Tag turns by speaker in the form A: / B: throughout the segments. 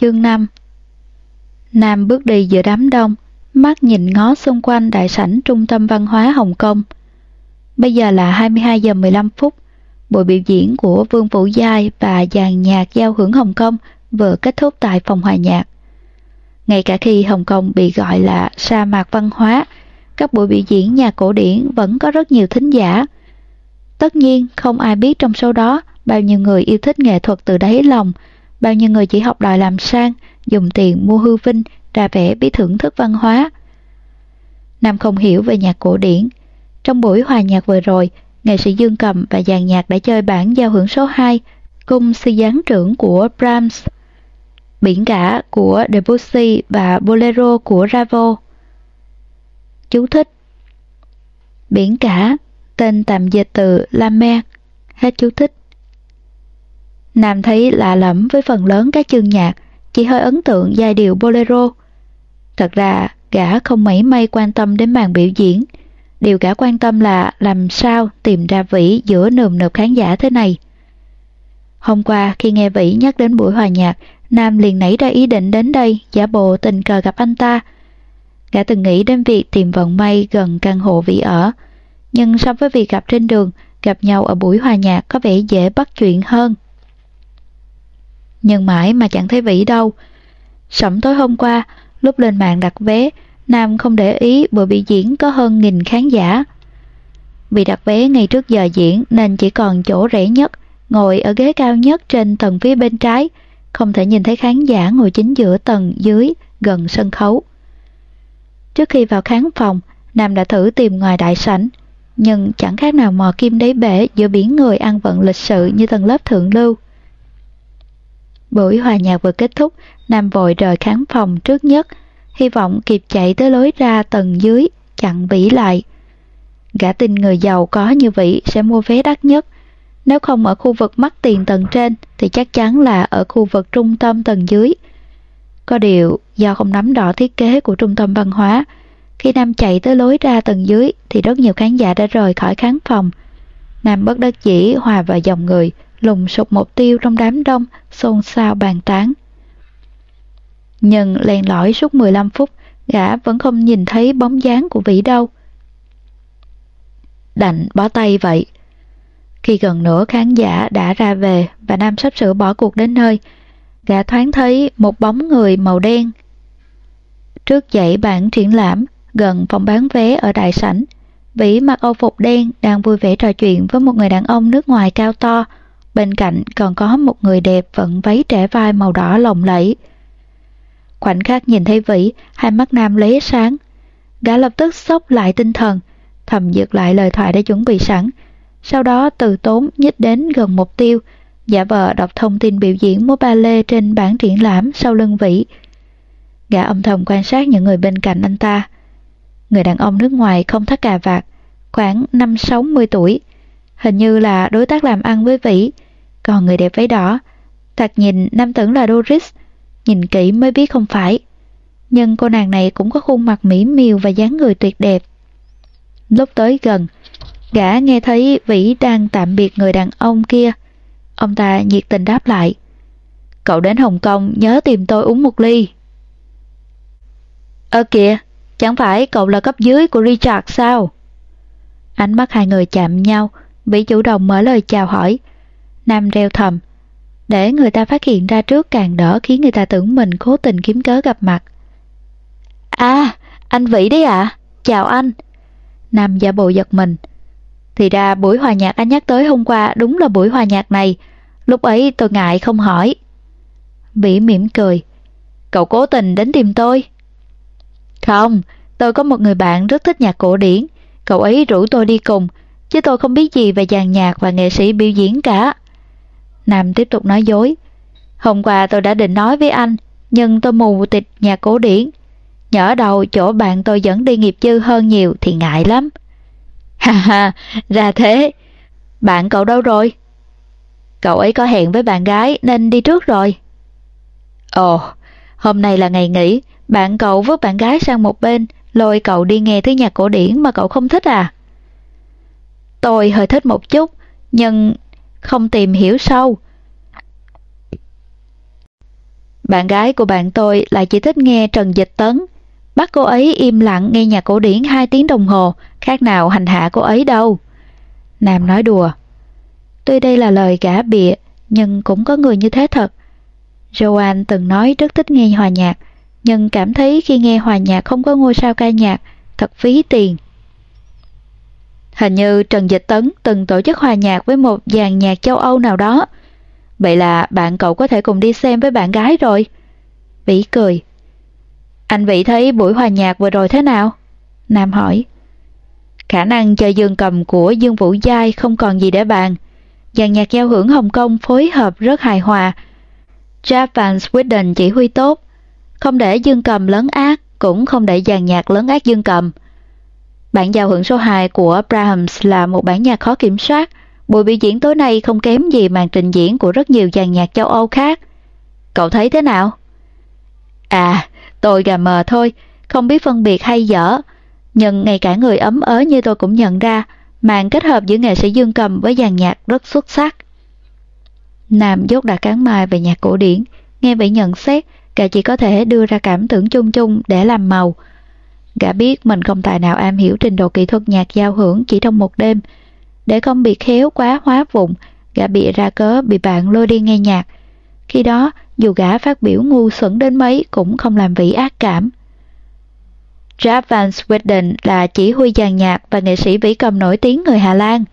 A: Chương 5 Nam bước đi giữa đám đông, mắt nhìn ngó xung quanh đại sảnh Trung tâm Văn hóa Hồng Kông. Bây giờ là 22 giờ 15 phút, buổi biểu diễn của Vương Vũ Giai và dàn nhạc giao hưởng Hồng Kông vừa kết thúc tại phòng hòa nhạc. Ngay cả khi Hồng Kông bị gọi là sa mạc văn hóa, các buổi biểu diễn nhạc cổ điển vẫn có rất nhiều thính giả. Tất nhiên, không ai biết trong số đó bao nhiêu người yêu thích nghệ thuật từ đáy lòng, bao nhiêu người chỉ học đòi làm sang, dùng tiền mua hư vinh, ra vẻ biết thưởng thức văn hóa. Nam không hiểu về nhạc cổ điển. Trong buổi hòa nhạc vừa rồi, nghệ sĩ Dương Cầm và dàn nhạc đã chơi bản giao hưởng số 2, cung si gián trưởng của Brahms, biển cả của Debussy và Bolero của Ravel. Chú thích Biển cả, tên tạm dịch từ La Mer, hết chú thích. Nam thấy lạ lẫm với phần lớn các chương nhạc, chỉ hơi ấn tượng giai điệu bolero. Thật ra, gã không mấy may quan tâm đến màn biểu diễn. Điều gã quan tâm là làm sao tìm ra Vĩ giữa nườm nượp khán giả thế này. Hôm qua khi nghe Vĩ nhắc đến buổi hòa nhạc, Nam liền nảy ra ý định đến đây giả bộ tình cờ gặp anh ta. Gã từng nghĩ đến việc tìm vận may gần căn hộ Vĩ ở, nhưng so với việc gặp trên đường, gặp nhau ở buổi hòa nhạc có vẻ dễ bắt chuyện hơn nhưng mãi mà chẳng thấy Vĩ đâu. Sẩm tối hôm qua, lúc lên mạng đặt vé, Nam không để ý buổi biểu diễn có hơn nghìn khán giả. Vì đặt vé ngay trước giờ diễn nên chỉ còn chỗ rẻ nhất, ngồi ở ghế cao nhất trên tầng phía bên trái, không thể nhìn thấy khán giả ngồi chính giữa tầng dưới, gần sân khấu. Trước khi vào khán phòng, Nam đã thử tìm ngoài đại sảnh, nhưng chẳng khác nào mò kim đáy bể giữa biển người ăn vận lịch sự như tầng lớp thượng lưu. Buổi hòa nhạc vừa kết thúc, Nam vội rời khán phòng trước nhất, hy vọng kịp chạy tới lối ra tầng dưới, chặn Vĩ lại. Gã tin người giàu có như Vĩ sẽ mua vé đắt nhất. Nếu không ở khu vực mắc tiền tầng trên thì chắc chắn là ở khu vực trung tâm tầng dưới. Có điều, do không nắm rõ thiết kế của trung tâm văn hóa, khi Nam chạy tới lối ra tầng dưới thì rất nhiều khán giả đã rời khỏi khán phòng. Nam bất đắc dĩ hòa vào dòng người, lùng sụp mục tiêu trong đám đông, xôn xao bàn tán. Nhưng len lỏi suốt 15 phút, gã vẫn không nhìn thấy bóng dáng của Vĩ đâu. Đành bó tay vậy. Khi gần nửa khán giả đã ra về và Nam sắp sửa bỏ cuộc đến nơi, gã thoáng thấy một bóng người màu đen. Trước dãy bản triển lãm, gần phòng bán vé ở đại sảnh, Vĩ mặc âu phục đen đang vui vẻ trò chuyện với một người đàn ông nước ngoài cao to, Bên cạnh còn có một người đẹp vận váy trẻ vai màu đỏ lồng lẫy. Khoảnh khắc nhìn thấy Vĩ, hai mắt Nam lấy sáng. Gã lập tức sốc lại tinh thần, thầm dược lại lời thoại đã chuẩn bị sẵn. Sau đó từ tốn nhích đến gần mục tiêu, giả vờ đọc thông tin biểu diễn múa ba lê trên bản triển lãm sau lưng Vĩ. Gã âm thầm quan sát những người bên cạnh anh ta. Người đàn ông nước ngoài không thắt cà vạt, khoảng 5-60 tuổi. Hình như là đối tác làm ăn với Vĩ, còn người đẹp váy đỏ, thật nhìn nam tưởng là Doris, nhìn kỹ mới biết không phải. Nhưng cô nàng này cũng có khuôn mặt mỹ miều và dáng người tuyệt đẹp. Lúc tới gần, gã nghe thấy Vĩ đang tạm biệt người đàn ông kia. Ông ta nhiệt tình đáp lại. Cậu đến Hồng Kông nhớ tìm tôi uống một ly. Ơ kìa, chẳng phải cậu là cấp dưới của Richard sao? Ánh mắt hai người chạm nhau, Vĩ chủ động mở lời chào hỏi. Nam reo thầm. Để người ta phát hiện ra trước càng đỡ khiến người ta tưởng mình cố tình kiếm cớ gặp mặt. À, anh Vĩ đấy ạ. À? Chào anh. Nam giả bộ giật mình. Thì ra buổi hòa nhạc anh nhắc tới hôm qua đúng là buổi hòa nhạc này. Lúc ấy tôi ngại không hỏi. Vĩ mỉm cười. Cậu cố tình đến tìm tôi. Không, tôi có một người bạn rất thích nhạc cổ điển. Cậu ấy rủ tôi đi cùng, chứ tôi không biết gì về dàn nhạc và nghệ sĩ biểu diễn cả. Nam tiếp tục nói dối. Hôm qua tôi đã định nói với anh, nhưng tôi mù tịch nhà cổ điển. Nhỡ đầu chỗ bạn tôi dẫn đi nghiệp dư hơn nhiều thì ngại lắm. Ha ha, ra thế. Bạn cậu đâu rồi? Cậu ấy có hẹn với bạn gái nên đi trước rồi. Ồ, hôm nay là ngày nghỉ, bạn cậu vứt bạn gái sang một bên, lôi cậu đi nghe thứ nhạc cổ điển mà cậu không thích à? Tôi hơi thích một chút, nhưng không tìm hiểu sâu. Bạn gái của bạn tôi lại chỉ thích nghe Trần Dịch Tấn. Bắt cô ấy im lặng nghe nhạc cổ điển 2 tiếng đồng hồ, khác nào hành hạ cô ấy đâu. Nam nói đùa. Tuy đây là lời gã bịa, nhưng cũng có người như thế thật. Joanne từng nói rất thích nghe hòa nhạc, nhưng cảm thấy khi nghe hòa nhạc không có ngôi sao ca nhạc, thật phí tiền. Hình như Trần Dịch Tấn từng tổ chức hòa nhạc với một dàn nhạc châu Âu nào đó. Vậy là bạn cậu có thể cùng đi xem với bạn gái rồi. Vĩ cười. Anh Vĩ thấy buổi hòa nhạc vừa rồi thế nào? Nam hỏi. Khả năng chơi dương cầm của Dương Vũ Giai không còn gì để bàn. Dàn nhạc giao hưởng Hồng Kông phối hợp rất hài hòa. Jeff Van Sweden chỉ huy tốt. Không để dương cầm lớn ác, cũng không để dàn nhạc lớn ác dương cầm. Bản giao hưởng số 2 của Brahms là một bản nhạc khó kiểm soát. Buổi biểu diễn tối nay không kém gì màn trình diễn của rất nhiều dàn nhạc châu Âu khác. Cậu thấy thế nào? À, tôi gà mờ thôi, không biết phân biệt hay dở. Nhưng ngay cả người ấm ớ như tôi cũng nhận ra, màn kết hợp giữa nghệ sĩ dương cầm với dàn nhạc rất xuất sắc. Nam dốt đặt cán mai về nhạc cổ điển, nghe vậy nhận xét, cả chỉ có thể đưa ra cảm tưởng chung chung để làm màu. Gã biết mình không tài nào am hiểu trình độ kỹ thuật nhạc giao hưởng chỉ trong một đêm. Để không bị khéo quá hóa vụng, gã bị ra cớ bị bạn lôi đi nghe nhạc. Khi đó, dù gã phát biểu ngu xuẩn đến mấy cũng không làm vị ác cảm. Jaap van Sweden là chỉ huy dàn nhạc và nghệ sĩ vĩ cầm nổi tiếng người Hà Lan.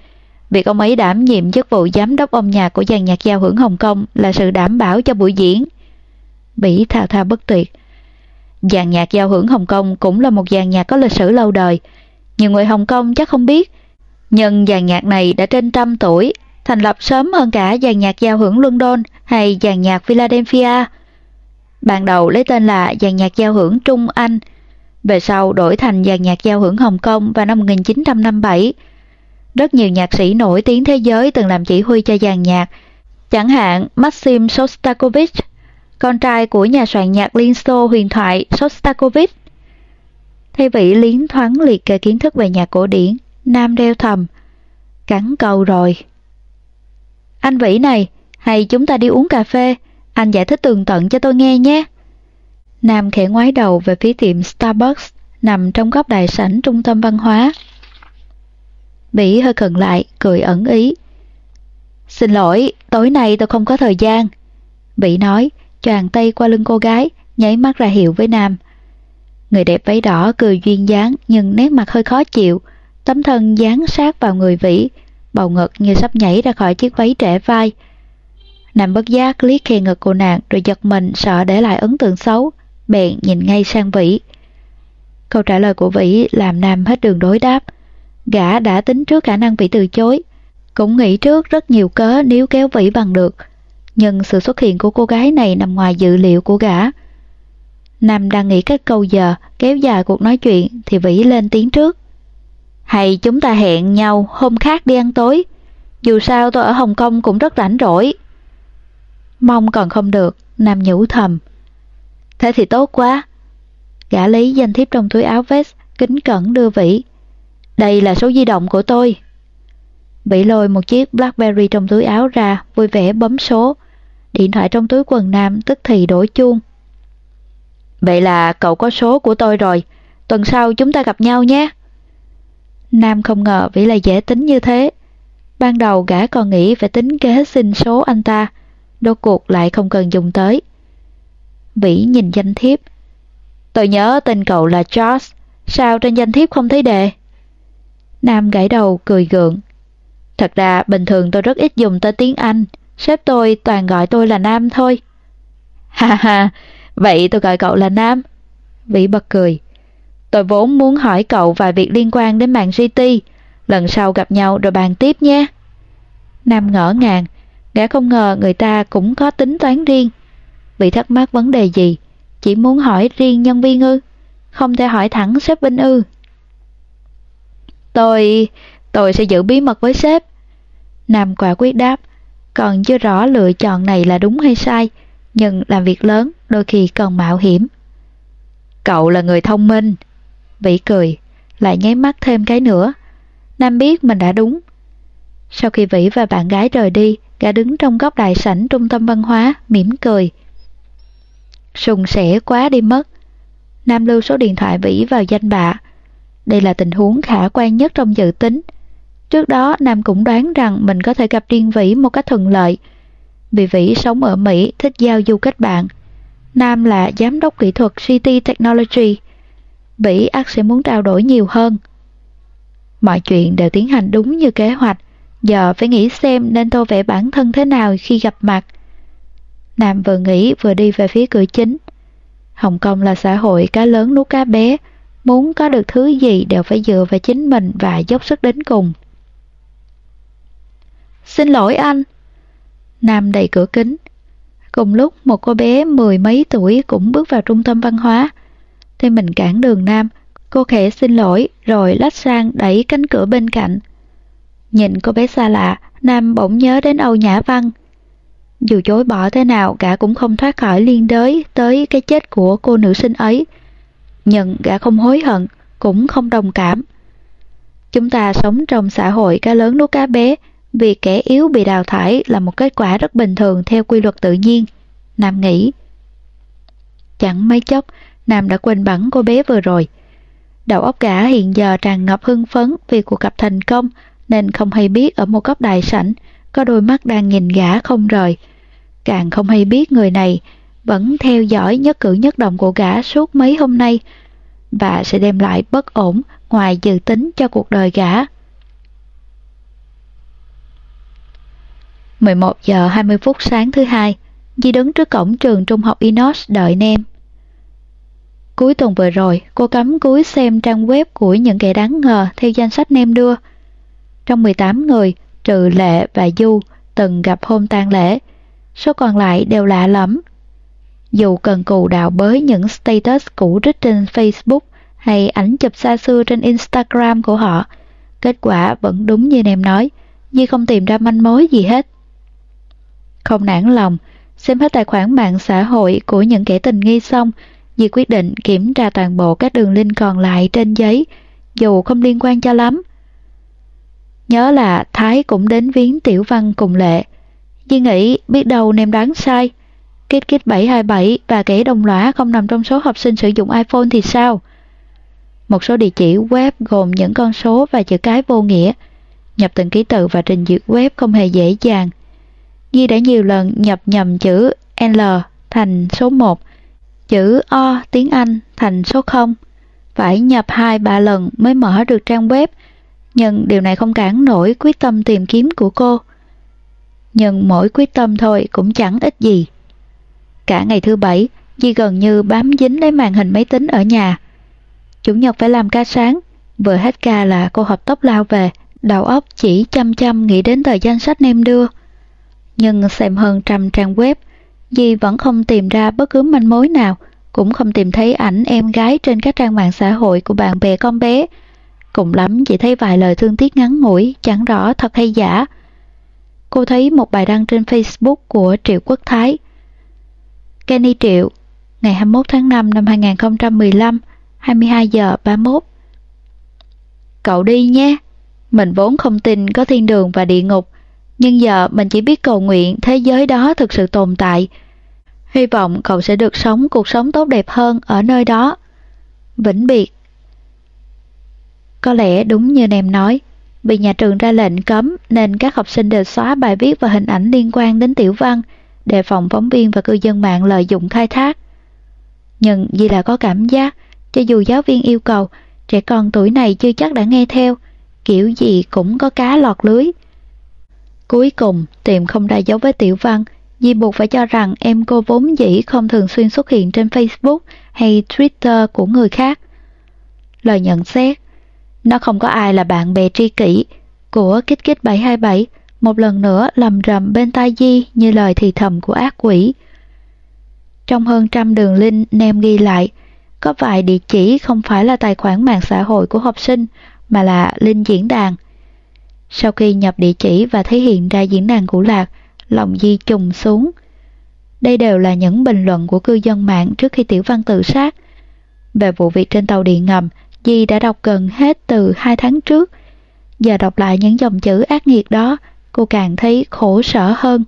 A: Việc ông ấy đảm nhiệm chức vụ giám đốc âm nhạc của dàn nhạc giao hưởng Hồng Kông là sự đảm bảo cho buổi diễn. Bỉ thao thao bất tuyệt. Dàn nhạc giao hưởng Hồng Kông cũng là một dàn nhạc có lịch sử lâu đời. Nhiều người Hồng Kông chắc không biết, nhưng dàn nhạc này đã trên trăm tuổi, thành lập sớm hơn cả dàn nhạc giao hưởng London hay dàn nhạc Philadelphia. Ban đầu lấy tên là dàn nhạc giao hưởng Trung Anh, về sau đổi thành dàn nhạc giao hưởng Hồng Kông vào năm 1957. Rất nhiều nhạc sĩ nổi tiếng thế giới từng làm chỉ huy cho dàn nhạc, chẳng hạn Maxim Shostakovich, con trai của nhà soạn nhạc Liên Xô huyền thoại Shostakovich. Thay vị liến thoáng liệt kê kiến thức về nhạc cổ điển, Nam đeo thầm. Cắn câu rồi. Anh Vĩ này, hay chúng ta đi uống cà phê, anh giải thích tường tận cho tôi nghe nhé. Nam khẽ ngoái đầu về phía tiệm Starbucks nằm trong góc đại sảnh trung tâm văn hóa. Bỉ hơi khẩn lại, cười ẩn ý. Xin lỗi, tối nay tôi không có thời gian. Bỉ nói, choàng tay qua lưng cô gái, nháy mắt ra hiệu với Nam. Người đẹp váy đỏ cười duyên dáng nhưng nét mặt hơi khó chịu, tấm thân dán sát vào người Vĩ, bầu ngực như sắp nhảy ra khỏi chiếc váy trẻ vai. Nam bất giác liếc khe ngực cô nàng rồi giật mình sợ để lại ấn tượng xấu, bèn nhìn ngay sang Vĩ. Câu trả lời của Vĩ làm Nam hết đường đối đáp. Gã đã tính trước khả năng Vĩ từ chối, cũng nghĩ trước rất nhiều cớ nếu kéo Vĩ bằng được. Nhưng sự xuất hiện của cô gái này nằm ngoài dự liệu của gã. Nam đang nghĩ các câu giờ kéo dài cuộc nói chuyện thì Vĩ lên tiếng trước. Hay chúng ta hẹn nhau hôm khác đi ăn tối. Dù sao tôi ở Hồng Kông cũng rất rảnh rỗi. Mong còn không được, Nam nhủ thầm. Thế thì tốt quá. Gã lấy danh thiếp trong túi áo vest, kính cẩn đưa Vĩ. Đây là số di động của tôi. Vĩ lôi một chiếc Blackberry trong túi áo ra, vui vẻ bấm số. Điện thoại trong túi quần nam tức thì đổ chuông. Vậy là cậu có số của tôi rồi, tuần sau chúng ta gặp nhau nhé. Nam không ngờ Vĩ lại dễ tính như thế. Ban đầu gã còn nghĩ phải tính kế xin số anh ta, đốt cuộc lại không cần dùng tới. Vĩ nhìn danh thiếp. Tôi nhớ tên cậu là Josh. sao trên danh thiếp không thấy đề? Nam gãi đầu cười gượng. Thật ra bình thường tôi rất ít dùng tới tiếng Anh, sếp tôi toàn gọi tôi là Nam thôi. Ha ha, vậy tôi gọi cậu là Nam. Vĩ bật cười. Tôi vốn muốn hỏi cậu vài việc liên quan đến mạng GT, lần sau gặp nhau rồi bàn tiếp nhé. Nam ngỡ ngàng, gã không ngờ người ta cũng có tính toán riêng. Vị thắc mắc vấn đề gì, chỉ muốn hỏi riêng nhân viên ư, không thể hỏi thẳng sếp Vinh ư. Tôi... tôi sẽ giữ bí mật với sếp. Nam quả quyết đáp, còn chưa rõ lựa chọn này là đúng hay sai, nhưng làm việc lớn đôi khi cần mạo hiểm. Cậu là người thông minh. Vĩ cười, lại nháy mắt thêm cái nữa. Nam biết mình đã đúng. Sau khi Vĩ và bạn gái rời đi, gã đứng trong góc đại sảnh trung tâm văn hóa, mỉm cười. Sùng sẻ quá đi mất. Nam lưu số điện thoại Vĩ vào danh bạ. Đây là tình huống khả quan nhất trong dự tính. Trước đó Nam cũng đoán rằng mình có thể gặp Điên Vĩ một cách thuận lợi. Vì Vĩ sống ở Mỹ thích giao du kết bạn. Nam là giám đốc kỹ thuật CT Technology. Vĩ ắt sẽ muốn trao đổi nhiều hơn. Mọi chuyện đều tiến hành đúng như kế hoạch. Giờ phải nghĩ xem nên tô vẽ bản thân thế nào khi gặp mặt. Nam vừa nghĩ vừa đi về phía cửa chính. Hồng Kông là xã hội cá lớn nuốt cá bé, muốn có được thứ gì đều phải dựa vào chính mình và dốc sức đến cùng. Xin lỗi anh. Nam đẩy cửa kính. Cùng lúc một cô bé mười mấy tuổi cũng bước vào trung tâm văn hóa. Thì mình cản đường Nam, cô khẽ xin lỗi rồi lách sang đẩy cánh cửa bên cạnh. Nhìn cô bé xa lạ, Nam bỗng nhớ đến Âu Nhã Văn. Dù chối bỏ thế nào, gã cũng không thoát khỏi liên đới tới cái chết của cô nữ sinh ấy. Nhưng gã không hối hận, cũng không đồng cảm. Chúng ta sống trong xã hội cá lớn nuốt cá bé, vì kẻ yếu bị đào thải là một kết quả rất bình thường theo quy luật tự nhiên. Nam nghĩ. Chẳng mấy chốc, Nam đã quên bẵng cô bé vừa rồi. Đầu óc gã hiện giờ tràn ngập hưng phấn vì cuộc gặp thành công nên không hay biết ở một góc đại sảnh có đôi mắt đang nhìn gã không rời. Càng không hay biết người này vẫn theo dõi nhất cử nhất động của gã suốt mấy hôm nay và sẽ đem lại bất ổn ngoài dự tính cho cuộc đời gã. 11 giờ 20 phút sáng thứ hai, Di đứng trước cổng trường trung học Inos đợi Nem. Cuối tuần vừa rồi, cô cắm cúi xem trang web của những kẻ đáng ngờ theo danh sách Nem đưa. Trong 18 người, trừ Lệ và Du từng gặp hôm tang lễ, số còn lại đều lạ lắm. Dù cần cù đào bới những status cũ rích trên Facebook hay ảnh chụp xa xưa trên Instagram của họ, kết quả vẫn đúng như Nem nói, Di không tìm ra manh mối gì hết. Không nản lòng, xem hết tài khoản mạng xã hội của những kẻ tình nghi xong, Di quyết định kiểm tra toàn bộ các đường link còn lại trên giấy, dù không liên quan cho lắm. Nhớ là Thái cũng đến viếng Tiểu Văn cùng Lệ. Di nghĩ biết đâu nem đoán sai. Kit Kit 727 và kẻ đồng lõa không nằm trong số học sinh sử dụng iPhone thì sao? Một số địa chỉ web gồm những con số và chữ cái vô nghĩa. Nhập từng ký tự và trình duyệt web không hề dễ dàng. Di đã nhiều lần nhập nhầm chữ L thành số 1, chữ O tiếng Anh thành số 0. Phải nhập 2-3 lần mới mở được trang web, nhưng điều này không cản nổi quyết tâm tìm kiếm của cô. Nhưng mỗi quyết tâm thôi cũng chẳng ít gì. Cả ngày thứ bảy, Di gần như bám dính lấy màn hình máy tính ở nhà. Chủ nhật phải làm ca sáng, vừa hết ca là cô học tốc lao về, đầu óc chỉ chăm chăm nghĩ đến tờ danh sách nem đưa nhưng xem hơn trăm trang web, Di vẫn không tìm ra bất cứ manh mối nào, cũng không tìm thấy ảnh em gái trên các trang mạng xã hội của bạn bè con bé. Cùng lắm chỉ thấy vài lời thương tiếc ngắn ngủi, chẳng rõ thật hay giả. Cô thấy một bài đăng trên Facebook của Triệu Quốc Thái. Kenny Triệu, ngày 21 tháng 5 năm 2015, 22 giờ 31. Cậu đi nhé, mình vốn không tin có thiên đường và địa ngục, nhưng giờ mình chỉ biết cầu nguyện thế giới đó thực sự tồn tại. Hy vọng cậu sẽ được sống cuộc sống tốt đẹp hơn ở nơi đó. Vĩnh biệt. Có lẽ đúng như Nem nói, vì nhà trường ra lệnh cấm nên các học sinh đều xóa bài viết và hình ảnh liên quan đến tiểu văn, đề phòng phóng viên và cư dân mạng lợi dụng khai thác. Nhưng vì là có cảm giác, cho dù giáo viên yêu cầu, trẻ con tuổi này chưa chắc đã nghe theo, kiểu gì cũng có cá lọt lưới. Cuối cùng, tìm không ra dấu với tiểu văn, Di buộc phải cho rằng em cô vốn dĩ không thường xuyên xuất hiện trên Facebook hay Twitter của người khác. Lời nhận xét, nó không có ai là bạn bè tri kỷ của Kích Kích 727 một lần nữa lầm rầm bên tai Di như lời thì thầm của ác quỷ. Trong hơn trăm đường link nem ghi lại, có vài địa chỉ không phải là tài khoản mạng xã hội của học sinh mà là link diễn đàn. Sau khi nhập địa chỉ và thấy hiện ra diễn đàn của Lạc, lòng Di trùng xuống. Đây đều là những bình luận của cư dân mạng trước khi Tiểu Văn tự sát. Về vụ việc trên tàu điện ngầm, Di đã đọc gần hết từ hai tháng trước. Giờ đọc lại những dòng chữ ác nghiệt đó, cô càng thấy khổ sở hơn.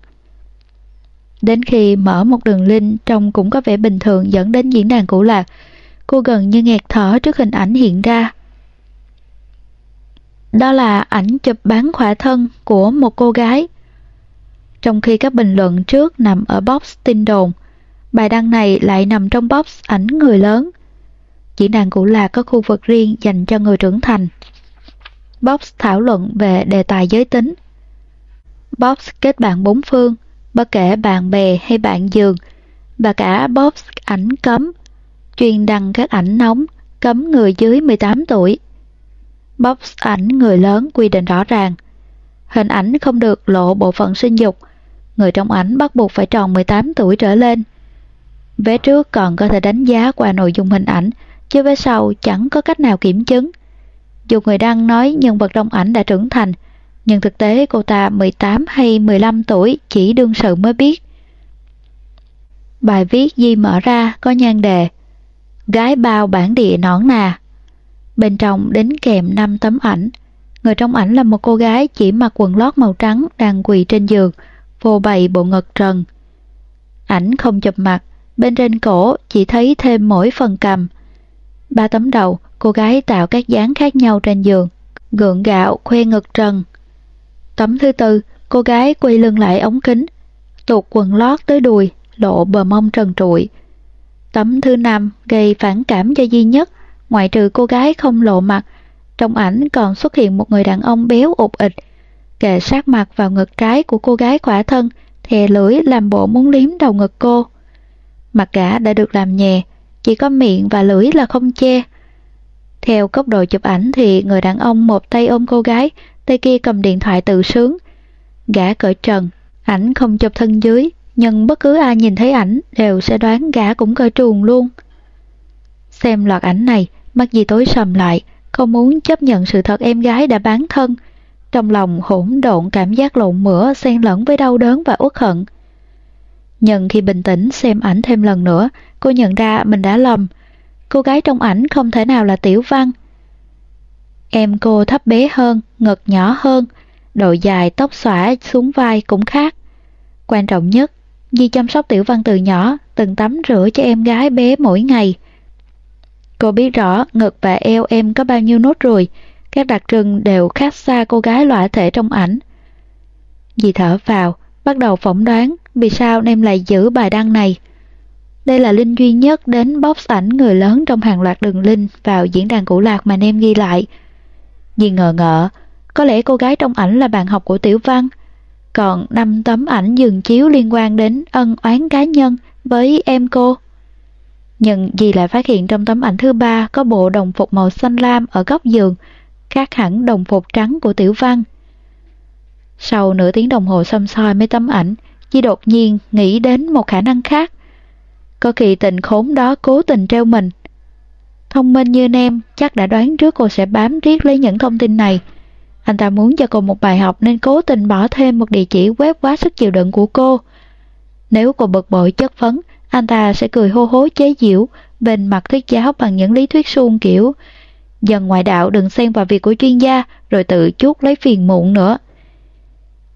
A: Đến khi mở một đường link trông cũng có vẻ bình thường dẫn đến diễn đàn cũ lạc, cô gần như nghẹt thở trước hình ảnh hiện ra. Đó là ảnh chụp bán khỏa thân của một cô gái. Trong khi các bình luận trước nằm ở box tin đồn, bài đăng này lại nằm trong box ảnh người lớn. Diễn đàn cũ lạc có khu vực riêng dành cho người trưởng thành. Box thảo luận về đề tài giới tính. Box kết bạn bốn phương, bất kể bạn bè hay bạn giường, và cả box ảnh cấm, chuyên đăng các ảnh nóng, cấm người dưới 18 tuổi bóc ảnh người lớn quy định rõ ràng. Hình ảnh không được lộ bộ phận sinh dục, người trong ảnh bắt buộc phải tròn 18 tuổi trở lên. Vé trước còn có thể đánh giá qua nội dung hình ảnh, chứ vé sau chẳng có cách nào kiểm chứng. Dù người đăng nói nhân vật trong ảnh đã trưởng thành, nhưng thực tế cô ta 18 hay 15 tuổi chỉ đương sự mới biết. Bài viết Di mở ra có nhan đề Gái bao bản địa nõn nà. Bên trong đính kèm 5 tấm ảnh. Người trong ảnh là một cô gái chỉ mặc quần lót màu trắng đang quỳ trên giường, phô bày bộ ngực trần. Ảnh không chụp mặt, bên trên cổ chỉ thấy thêm mỗi phần cầm. Ba tấm đầu, cô gái tạo các dáng khác nhau trên giường, gượng gạo khoe ngực trần. Tấm thứ tư, cô gái quay lưng lại ống kính, tuột quần lót tới đùi, lộ bờ mông trần trụi. Tấm thứ năm gây phản cảm cho duy nhất, ngoại trừ cô gái không lộ mặt, trong ảnh còn xuất hiện một người đàn ông béo ụt ịch, kề sát mặt vào ngực trái của cô gái khỏa thân, thè lưỡi làm bộ muốn liếm đầu ngực cô. Mặt gã đã được làm nhẹ, chỉ có miệng và lưỡi là không che. Theo góc độ chụp ảnh thì người đàn ông một tay ôm cô gái, tay kia cầm điện thoại tự sướng. Gã cởi trần, ảnh không chụp thân dưới, nhưng bất cứ ai nhìn thấy ảnh đều sẽ đoán gã cũng cởi truồng luôn. Xem loạt ảnh này, mắt gì tối sầm lại, không muốn chấp nhận sự thật em gái đã bán thân. Trong lòng hỗn độn cảm giác lộn mửa xen lẫn với đau đớn và uất hận. nhận khi bình tĩnh xem ảnh thêm lần nữa, cô nhận ra mình đã lầm. Cô gái trong ảnh không thể nào là Tiểu Văn. Em cô thấp bé hơn, ngực nhỏ hơn, độ dài tóc xõa xuống vai cũng khác. Quan trọng nhất, Di chăm sóc Tiểu Văn từ nhỏ, từng tắm rửa cho em gái bé mỗi ngày. Cô biết rõ ngực và eo em có bao nhiêu nốt ruồi, các đặc trưng đều khác xa cô gái loại thể trong ảnh. Dì thở vào, bắt đầu phỏng đoán vì sao em lại giữ bài đăng này. Đây là link duy nhất đến box ảnh người lớn trong hàng loạt đường link vào diễn đàn cũ lạc mà em ghi lại. Dì ngờ ngợ, có lẽ cô gái trong ảnh là bạn học của Tiểu Văn, còn 5 tấm ảnh dừng chiếu liên quan đến ân oán cá nhân với em cô. Nhưng dì lại phát hiện trong tấm ảnh thứ ba có bộ đồng phục màu xanh lam ở góc giường, khác hẳn đồng phục trắng của Tiểu Văn. Sau nửa tiếng đồng hồ xăm soi mấy tấm ảnh, dì đột nhiên nghĩ đến một khả năng khác. Có kỳ tình khốn đó cố tình treo mình. Thông minh như Nem chắc đã đoán trước cô sẽ bám riết lấy những thông tin này. Anh ta muốn cho cô một bài học nên cố tình bỏ thêm một địa chỉ web quá sức chịu đựng của cô. Nếu cô bực bội chất vấn, anh ta sẽ cười hô hố chế giễu, bên mặt thuyết giáo bằng những lý thuyết suông kiểu Dần ngoại đạo đừng xen vào việc của chuyên gia rồi tự chuốt lấy phiền muộn nữa.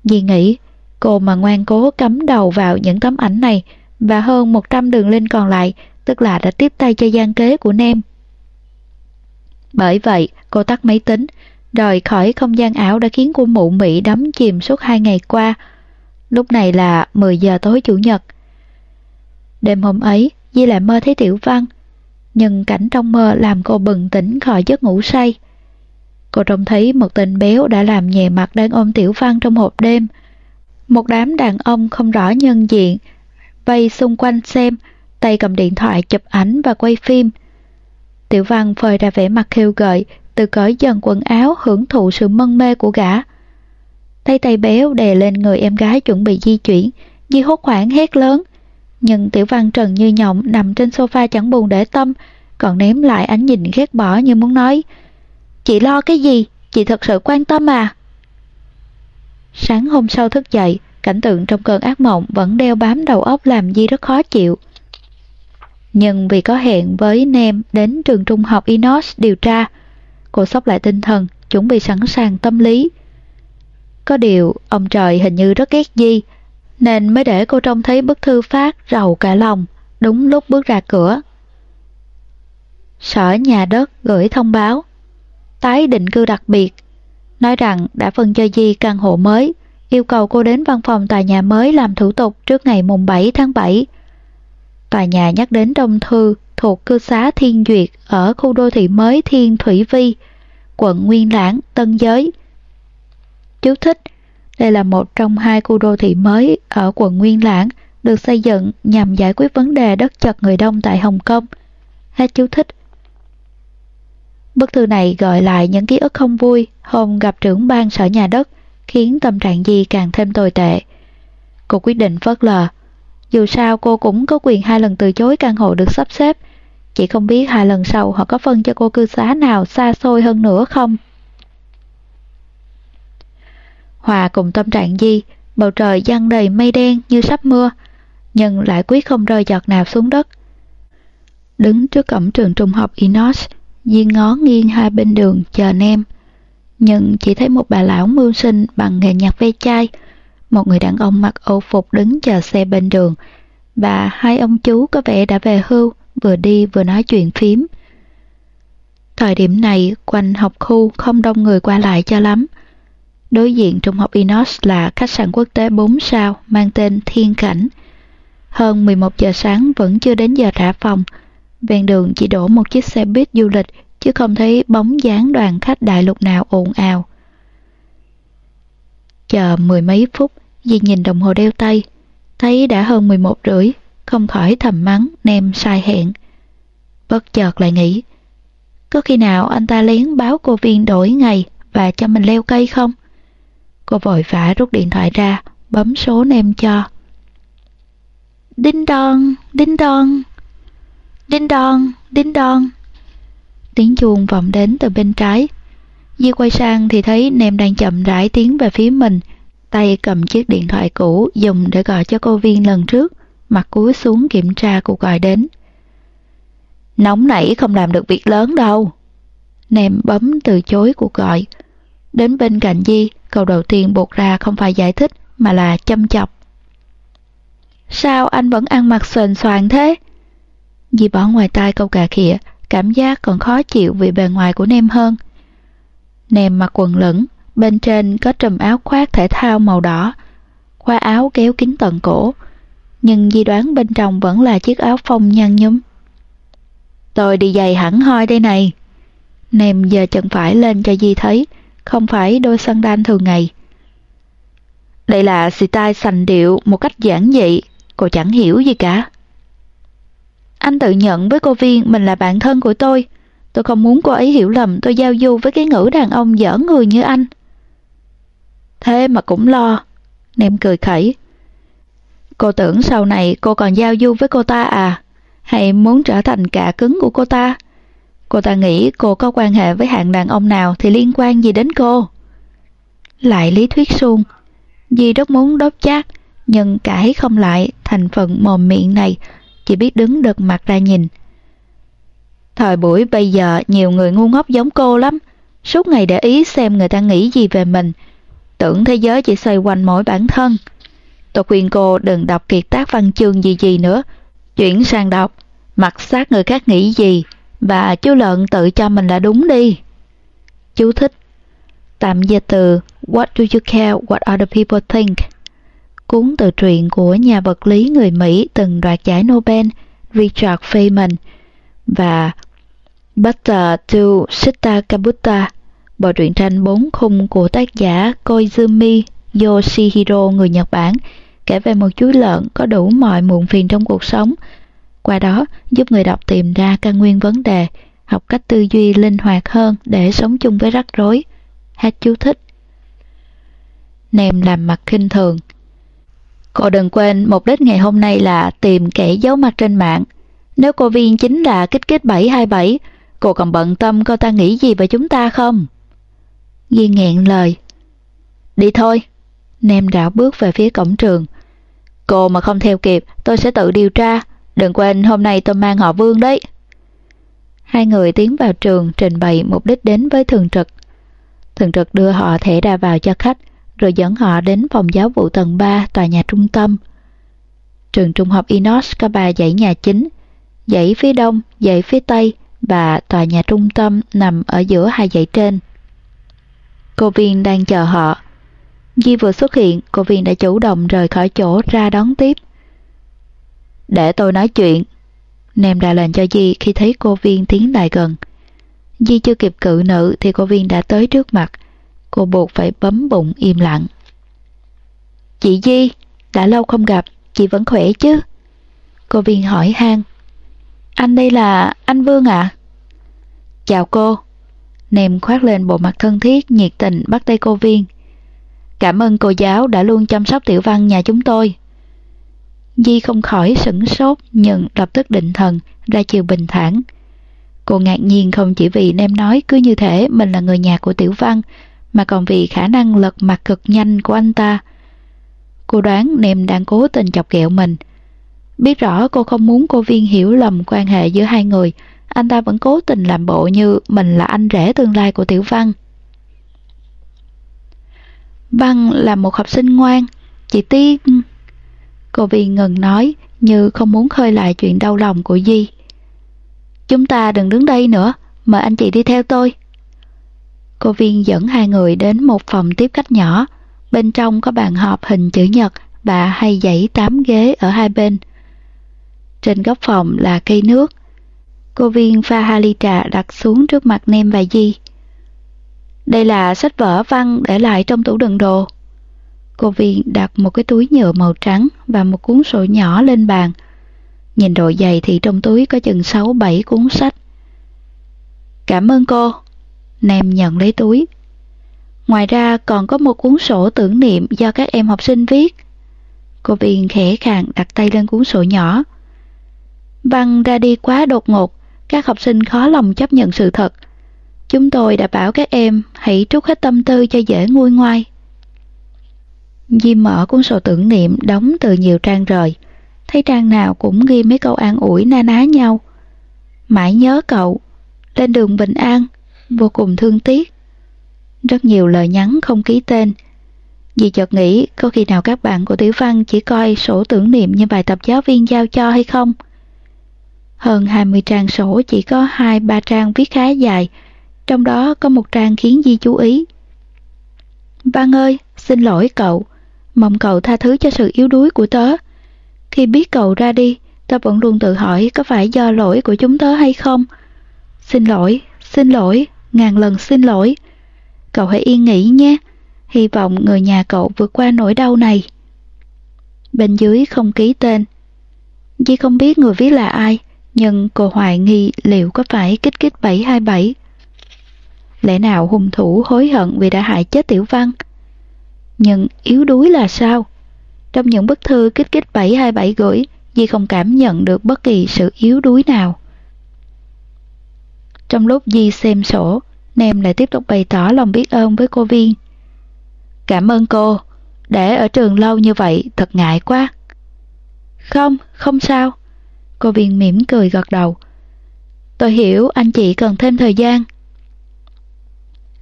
A: Dì nghĩ, cô mà ngoan cố cắm đầu vào những tấm ảnh này và hơn 100 đường link còn lại, tức là đã tiếp tay cho gian kế của Nem. Bởi vậy, cô tắt máy tính, rời khỏi không gian ảo đã khiến cô mụ mị đắm chìm suốt hai ngày qua. Lúc này là 10 giờ tối chủ nhật. Đêm hôm ấy, Di lại mơ thấy Tiểu Văn, nhưng cảnh trong mơ làm cô bừng tỉnh khỏi giấc ngủ say. Cô trông thấy một tên béo đã làm nhẹ mặt đang ôm Tiểu Văn trong hộp đêm. Một đám đàn ông không rõ nhân diện, vây xung quanh xem, tay cầm điện thoại chụp ảnh và quay phim. Tiểu Văn phơi ra vẻ mặt khiêu gợi, từ cởi dần quần áo hưởng thụ sự mân mê của gã. Tay tay béo đè lên người em gái chuẩn bị di chuyển, Di hốt hoảng hét lớn. Nhưng Tiểu Văn trần như nhộng nằm trên sofa chẳng buồn để tâm, còn ném lại ánh nhìn ghét bỏ như muốn nói Chị lo cái gì? Chị thật sự quan tâm à? Sáng hôm sau thức dậy, cảnh tượng trong cơn ác mộng vẫn đeo bám đầu óc làm Di rất khó chịu. Nhưng vì có hẹn với Nem đến trường trung học Inos điều tra, cô sốc lại tinh thần, chuẩn bị sẵn sàng tâm lý. Có điều, ông trời hình như rất ghét Di, nên mới để cô trông thấy bức thư phát rầu cả lòng, đúng lúc bước ra cửa. Sở nhà đất gửi thông báo, tái định cư đặc biệt, nói rằng đã phân cho Di căn hộ mới, yêu cầu cô đến văn phòng tòa nhà mới làm thủ tục trước ngày mùng 7 tháng 7. Tòa nhà nhắc đến trong thư thuộc cư xá Thiên Duyệt ở khu đô thị mới Thiên Thủy Vi, quận Nguyên Lãng, Tân Giới. Chú thích đây là một trong hai khu đô thị mới ở quận Nguyên Lãng được xây dựng nhằm giải quyết vấn đề đất chật người đông tại Hồng Kông. Hết chú thích. Bức thư này gợi lại những ký ức không vui hôm gặp trưởng ban sở nhà đất, khiến tâm trạng Di càng thêm tồi tệ. Cô quyết định phớt lờ. Dù sao cô cũng có quyền hai lần từ chối căn hộ được sắp xếp, chỉ không biết hai lần sau họ có phân cho cô cư xá nào xa xôi hơn nữa không. Hòa cùng tâm trạng Di, bầu trời giăng đầy mây đen như sắp mưa, nhưng lại quyết không rơi giọt nào xuống đất. Đứng trước cổng trường trung học Inos, Di ngó nghiêng hai bên đường chờ nem. Nhưng chỉ thấy một bà lão mưu sinh bằng nghề nhặt ve chai, một người đàn ông mặc âu phục đứng chờ xe bên đường, và hai ông chú có vẻ đã về hưu, vừa đi vừa nói chuyện phím. Thời điểm này, quanh học khu không đông người qua lại cho lắm, Đối diện trung học Inos là khách sạn quốc tế 4 sao mang tên Thiên Cảnh. Hơn 11 giờ sáng vẫn chưa đến giờ trả phòng. Ven đường chỉ đổ một chiếc xe buýt du lịch chứ không thấy bóng dáng đoàn khách đại lục nào ồn ào. Chờ mười mấy phút, Di nhìn đồng hồ đeo tay, thấy đã hơn 11 rưỡi, không khỏi thầm mắng nem sai hẹn. Bất chợt lại nghĩ, có khi nào anh ta lén báo cô viên đổi ngày và cho mình leo cây không? Cô vội vã rút điện thoại ra, bấm số nem cho. Đinh đon, đinh đon, đinh đon, đinh đon. Tiếng chuông vọng đến từ bên trái. Di quay sang thì thấy nem đang chậm rãi tiến về phía mình, tay cầm chiếc điện thoại cũ dùng để gọi cho cô viên lần trước, mặt cúi xuống kiểm tra cuộc gọi đến. Nóng nảy không làm được việc lớn đâu. Nem bấm từ chối cuộc gọi. Đến bên cạnh Di, Câu đầu tiên buộc ra không phải giải thích mà là châm chọc. Sao anh vẫn ăn mặc sền soạn thế? Di bỏ ngoài tai câu cà khịa, cảm giác còn khó chịu vì bề ngoài của Nem hơn. Nem mặc quần lửng, bên trên có trùm áo khoác thể thao màu đỏ, khoa áo kéo kín tận cổ, nhưng Di đoán bên trong vẫn là chiếc áo phông nhăn nhúm. Tôi đi giày hẳn hoi đây này. Nem giờ chân phải lên cho Di thấy, không phải đôi sandal thường ngày. Đây là style sành điệu một cách giản dị, cô chẳng hiểu gì cả. Anh tự nhận với cô Viên mình là bạn thân của tôi. Tôi không muốn cô ấy hiểu lầm tôi giao du với cái ngữ đàn ông dở người như anh. Thế mà cũng lo. Nem cười khẩy. Cô tưởng sau này cô còn giao du với cô ta à? Hay muốn trở thành cả cứng của cô ta? Cô ta nghĩ cô có quan hệ với hạng đàn ông nào thì liên quan gì đến cô? Lại lý thuyết suông. Di rất muốn đốt chát, nhưng cãi không lại thành phần mồm miệng này, chỉ biết đứng đợt mặt ra nhìn. Thời buổi bây giờ nhiều người ngu ngốc giống cô lắm, suốt ngày để ý xem người ta nghĩ gì về mình, tưởng thế giới chỉ xoay quanh mỗi bản thân. Tôi khuyên cô đừng đọc kiệt tác văn chương gì gì nữa, chuyển sang đọc, mặc xác người khác nghĩ gì, và chú Lợn tự cho mình là đúng đi. Chú thích Tạm dịch từ What do you care what other people think? Cuốn tự truyện của nhà vật lý người Mỹ từng đoạt giải Nobel Richard Feynman và Butter to Sita Kabuta, bộ truyện tranh bốn khung của tác giả Koizumi Yoshihiro người Nhật Bản, kể về một chú lợn có đủ mọi muộn phiền trong cuộc sống, qua đó giúp người đọc tìm ra căn nguyên vấn đề, học cách tư duy linh hoạt hơn để sống chung với rắc rối. Hết chú thích. Nèm làm mặt khinh thường. Cô đừng quên mục đích ngày hôm nay là tìm kẻ giấu mặt trên mạng. Nếu cô viên chính là kích kết 727, cô còn bận tâm cô ta nghĩ gì về chúng ta không? Ghi nghẹn lời. Đi thôi. Nem rảo bước về phía cổng trường. Cô mà không theo kịp, tôi sẽ tự điều tra, Đừng quên hôm nay tôi mang họ Vương đấy. Hai người tiến vào trường trình bày mục đích đến với thường trực. Thường trực đưa họ thẻ ra vào cho khách, rồi dẫn họ đến phòng giáo vụ tầng 3 tòa nhà trung tâm. Trường trung học Inos có ba dãy nhà chính, dãy phía đông, dãy phía tây và tòa nhà trung tâm nằm ở giữa hai dãy trên. Cô viên đang chờ họ. Khi vừa xuất hiện, cô viên đã chủ động rời khỏi chỗ ra đón tiếp. Để tôi nói chuyện. Nem đã lệnh cho Di khi thấy cô viên tiến lại gần. Di chưa kịp cự nữ thì cô viên đã tới trước mặt. Cô buộc phải bấm bụng im lặng. Chị Di, đã lâu không gặp, chị vẫn khỏe chứ? Cô viên hỏi han. Anh đây là anh Vương ạ? À? Chào cô. Nem khoát lên bộ mặt thân thiết, nhiệt tình bắt tay cô viên. Cảm ơn cô giáo đã luôn chăm sóc tiểu văn nhà chúng tôi. Di không khỏi sửng sốt nhưng lập tức định thần, ra chiều bình thản. Cô ngạc nhiên không chỉ vì Nem nói cứ như thể mình là người nhà của Tiểu Văn, mà còn vì khả năng lật mặt cực nhanh của anh ta. Cô đoán Nem đang cố tình chọc ghẹo mình. Biết rõ cô không muốn cô Viên hiểu lầm quan hệ giữa hai người, anh ta vẫn cố tình làm bộ như mình là anh rể tương lai của Tiểu Văn. Văn là một học sinh ngoan, chị Tiên... Cô Viên ngừng nói như không muốn khơi lại chuyện đau lòng của Di. Chúng ta đừng đứng đây nữa, mời anh chị đi theo tôi. Cô Viên dẫn hai người đến một phòng tiếp khách nhỏ. Bên trong có bàn họp hình chữ nhật và hai dãy tám ghế ở hai bên. Trên góc phòng là cây nước. Cô Viên pha hai ly trà đặt xuống trước mặt Nem và Di. Đây là sách vở văn để lại trong tủ đựng đồ. Cô Viên đặt một cái túi nhựa màu trắng và một cuốn sổ nhỏ lên bàn. Nhìn độ dày thì trong túi có chừng 6-7 cuốn sách. Cảm ơn cô. Nem nhận lấy túi. Ngoài ra còn có một cuốn sổ tưởng niệm do các em học sinh viết. Cô Viên khẽ khàng đặt tay lên cuốn sổ nhỏ. Văn ra đi quá đột ngột, các học sinh khó lòng chấp nhận sự thật. Chúng tôi đã bảo các em hãy trút hết tâm tư cho dễ nguôi ngoai. Di mở cuốn sổ tưởng niệm đóng từ nhiều trang rời thấy trang nào cũng ghi mấy câu an ủi na ná nhau. Mãi nhớ cậu, lên đường bình an, vô cùng thương tiếc. Rất nhiều lời nhắn không ký tên. Dì chợt nghĩ có khi nào các bạn của Tiểu Văn chỉ coi sổ tưởng niệm như bài tập giáo viên giao cho hay không? Hơn 20 trang sổ chỉ có 2-3 trang viết khá dài, trong đó có một trang khiến Di chú ý. Văn ơi, xin lỗi cậu, mong cậu tha thứ cho sự yếu đuối của tớ. Khi biết cậu ra đi, tớ vẫn luôn tự hỏi có phải do lỗi của chúng tớ hay không. Xin lỗi, xin lỗi, ngàn lần xin lỗi. Cậu hãy yên nghỉ nhé. Hy vọng người nhà cậu vượt qua nỗi đau này. Bên dưới không ký tên. Di không biết người viết là ai, nhưng cô hoài nghi liệu có phải kích kích 727. Lẽ nào hung thủ hối hận vì đã hại chết Tiểu Văn? Nhưng yếu đuối là sao? Trong những bức thư kích kích 727 gửi, Di không cảm nhận được bất kỳ sự yếu đuối nào. Trong lúc Di xem sổ, Nem lại tiếp tục bày tỏ lòng biết ơn với cô Viên. Cảm ơn cô, để ở trường lâu như vậy thật ngại quá. Không, không sao. Cô Viên mỉm cười gật đầu. Tôi hiểu anh chị cần thêm thời gian.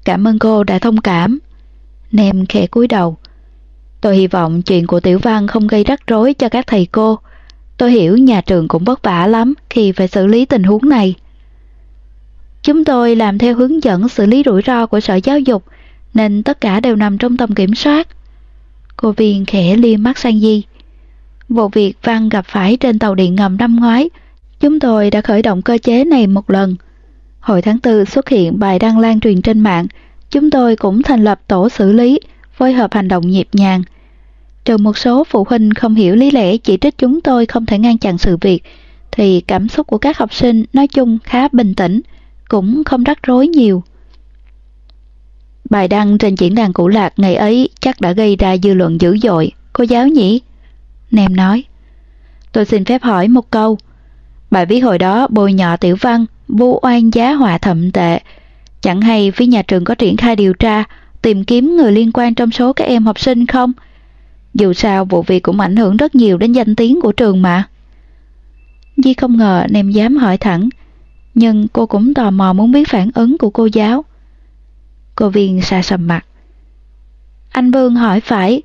A: Cảm ơn cô đã thông cảm. Nem khẽ cúi đầu. Tôi hy vọng chuyện của Tiểu Văn không gây rắc rối cho các thầy cô. Tôi hiểu nhà trường cũng vất vả lắm khi phải xử lý tình huống này. Chúng tôi làm theo hướng dẫn xử lý rủi ro của Sở Giáo dục, nên tất cả đều nằm trong tầm kiểm soát. Cô Viên khẽ liếc mắt sang Di. Vụ việc Văn gặp phải trên tàu điện ngầm năm ngoái, chúng tôi đã khởi động cơ chế này một lần. Hồi tháng 4 xuất hiện bài đăng lan truyền trên mạng, chúng tôi cũng thành lập tổ xử lý, phối hợp hành động nhịp nhàng. Trừ một số phụ huynh không hiểu lý lẽ chỉ trích chúng tôi không thể ngăn chặn sự việc, thì cảm xúc của các học sinh nói chung khá bình tĩnh, cũng không rắc rối nhiều. Bài đăng trên diễn đàn cũ lạc ngày ấy chắc đã gây ra dư luận dữ dội, cô giáo nhỉ? Nem nói. Tôi xin phép hỏi một câu. Bài viết hồi đó bôi nhọ tiểu văn, vu oan giá họa thậm tệ. Chẳng hay phía nhà trường có triển khai điều tra, tìm kiếm người liên quan trong số các em học sinh không? Dù sao vụ việc cũng ảnh hưởng rất nhiều đến danh tiếng của trường mà. Di không ngờ Nem dám hỏi thẳng, nhưng cô cũng tò mò muốn biết phản ứng của cô giáo. Cô viên xa sầm mặt. Anh Vương hỏi phải.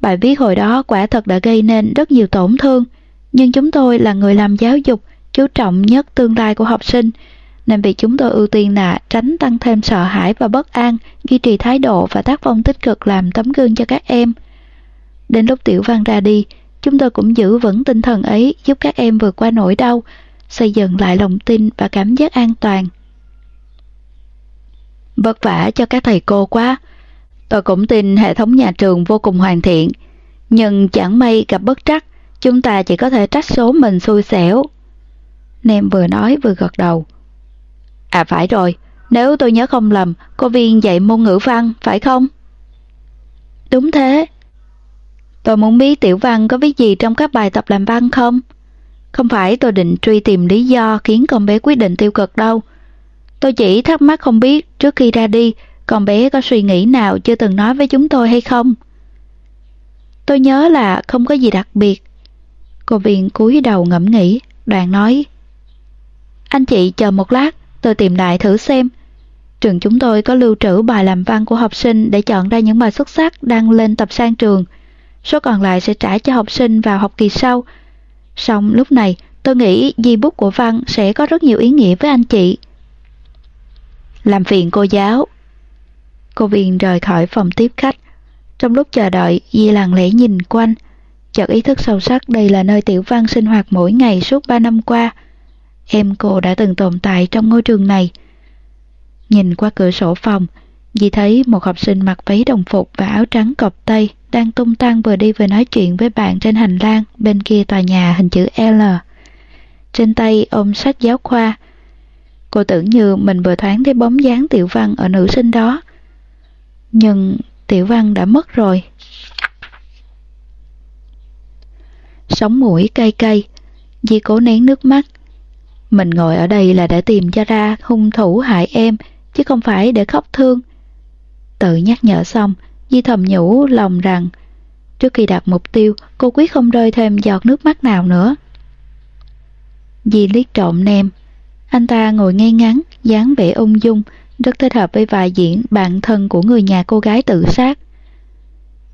A: Bài viết hồi đó quả thật đã gây nên rất nhiều tổn thương, nhưng chúng tôi là người làm giáo dục, chú trọng nhất tương lai của học sinh, nên việc chúng tôi ưu tiên là tránh tăng thêm sợ hãi và bất an, duy trì thái độ và tác phong tích cực làm tấm gương cho các em. Đến lúc Tiểu Văn ra đi, chúng tôi cũng giữ vững tinh thần ấy giúp các em vượt qua nỗi đau, xây dựng lại lòng tin và cảm giác an toàn. Vất vả cho các thầy cô quá. Tôi cũng tin hệ thống nhà trường vô cùng hoàn thiện, nhưng chẳng may gặp bất trắc, chúng ta chỉ có thể trách số mình xui xẻo. Nem vừa nói vừa gật đầu. À phải rồi, nếu tôi nhớ không lầm, cô Viên dạy môn ngữ văn, phải không? Đúng thế. Tôi muốn biết Tiểu Văn có viết gì trong các bài tập làm văn không? Không phải tôi định truy tìm lý do khiến con bé quyết định tiêu cực đâu. Tôi chỉ thắc mắc không biết trước khi ra đi, con bé có suy nghĩ nào chưa từng nói với chúng tôi hay không? Tôi nhớ là không có gì đặc biệt. Cô Viên cúi đầu ngẫm nghĩ, đoàn nói. Anh chị chờ một lát, tôi tìm lại thử xem. Trường chúng tôi có lưu trữ bài làm văn của học sinh để chọn ra những bài xuất sắc đăng lên tập sang trường. Số còn lại sẽ trả cho học sinh vào học kỳ sau. Xong lúc này, tôi nghĩ di bút của Văn sẽ có rất nhiều ý nghĩa với anh chị. Làm phiền cô giáo. Cô Viên rời khỏi phòng tiếp khách. Trong lúc chờ đợi, Di lặng lẽ nhìn quanh. Chợt ý thức sâu sắc đây là nơi Tiểu Văn sinh hoạt mỗi ngày suốt ba năm qua. Em cô đã từng tồn tại trong ngôi trường này. Nhìn qua cửa sổ phòng, Dì thấy một học sinh mặc váy đồng phục và áo trắng cộc tay đang tung tăng vừa đi vừa nói chuyện với bạn trên hành lang bên kia tòa nhà hình chữ L. Trên tay ôm sách giáo khoa. Cô tưởng như mình vừa thoáng thấy bóng dáng Tiểu Văn ở nữ sinh đó. Nhưng Tiểu Văn đã mất rồi. Sống mũi cay cay, dì cố nén nước mắt. Mình ngồi ở đây là để tìm cho ra hung thủ hại em, chứ không phải để khóc thương. Tự nhắc nhở xong, Di thầm nhủ lòng rằng trước khi đạt mục tiêu, cô quyết không rơi thêm giọt nước mắt nào nữa. Di liếc trộm nem. Anh ta ngồi ngay ngắn, dáng vẻ ung dung, rất thích hợp với vài diễn bạn thân của người nhà cô gái tự sát.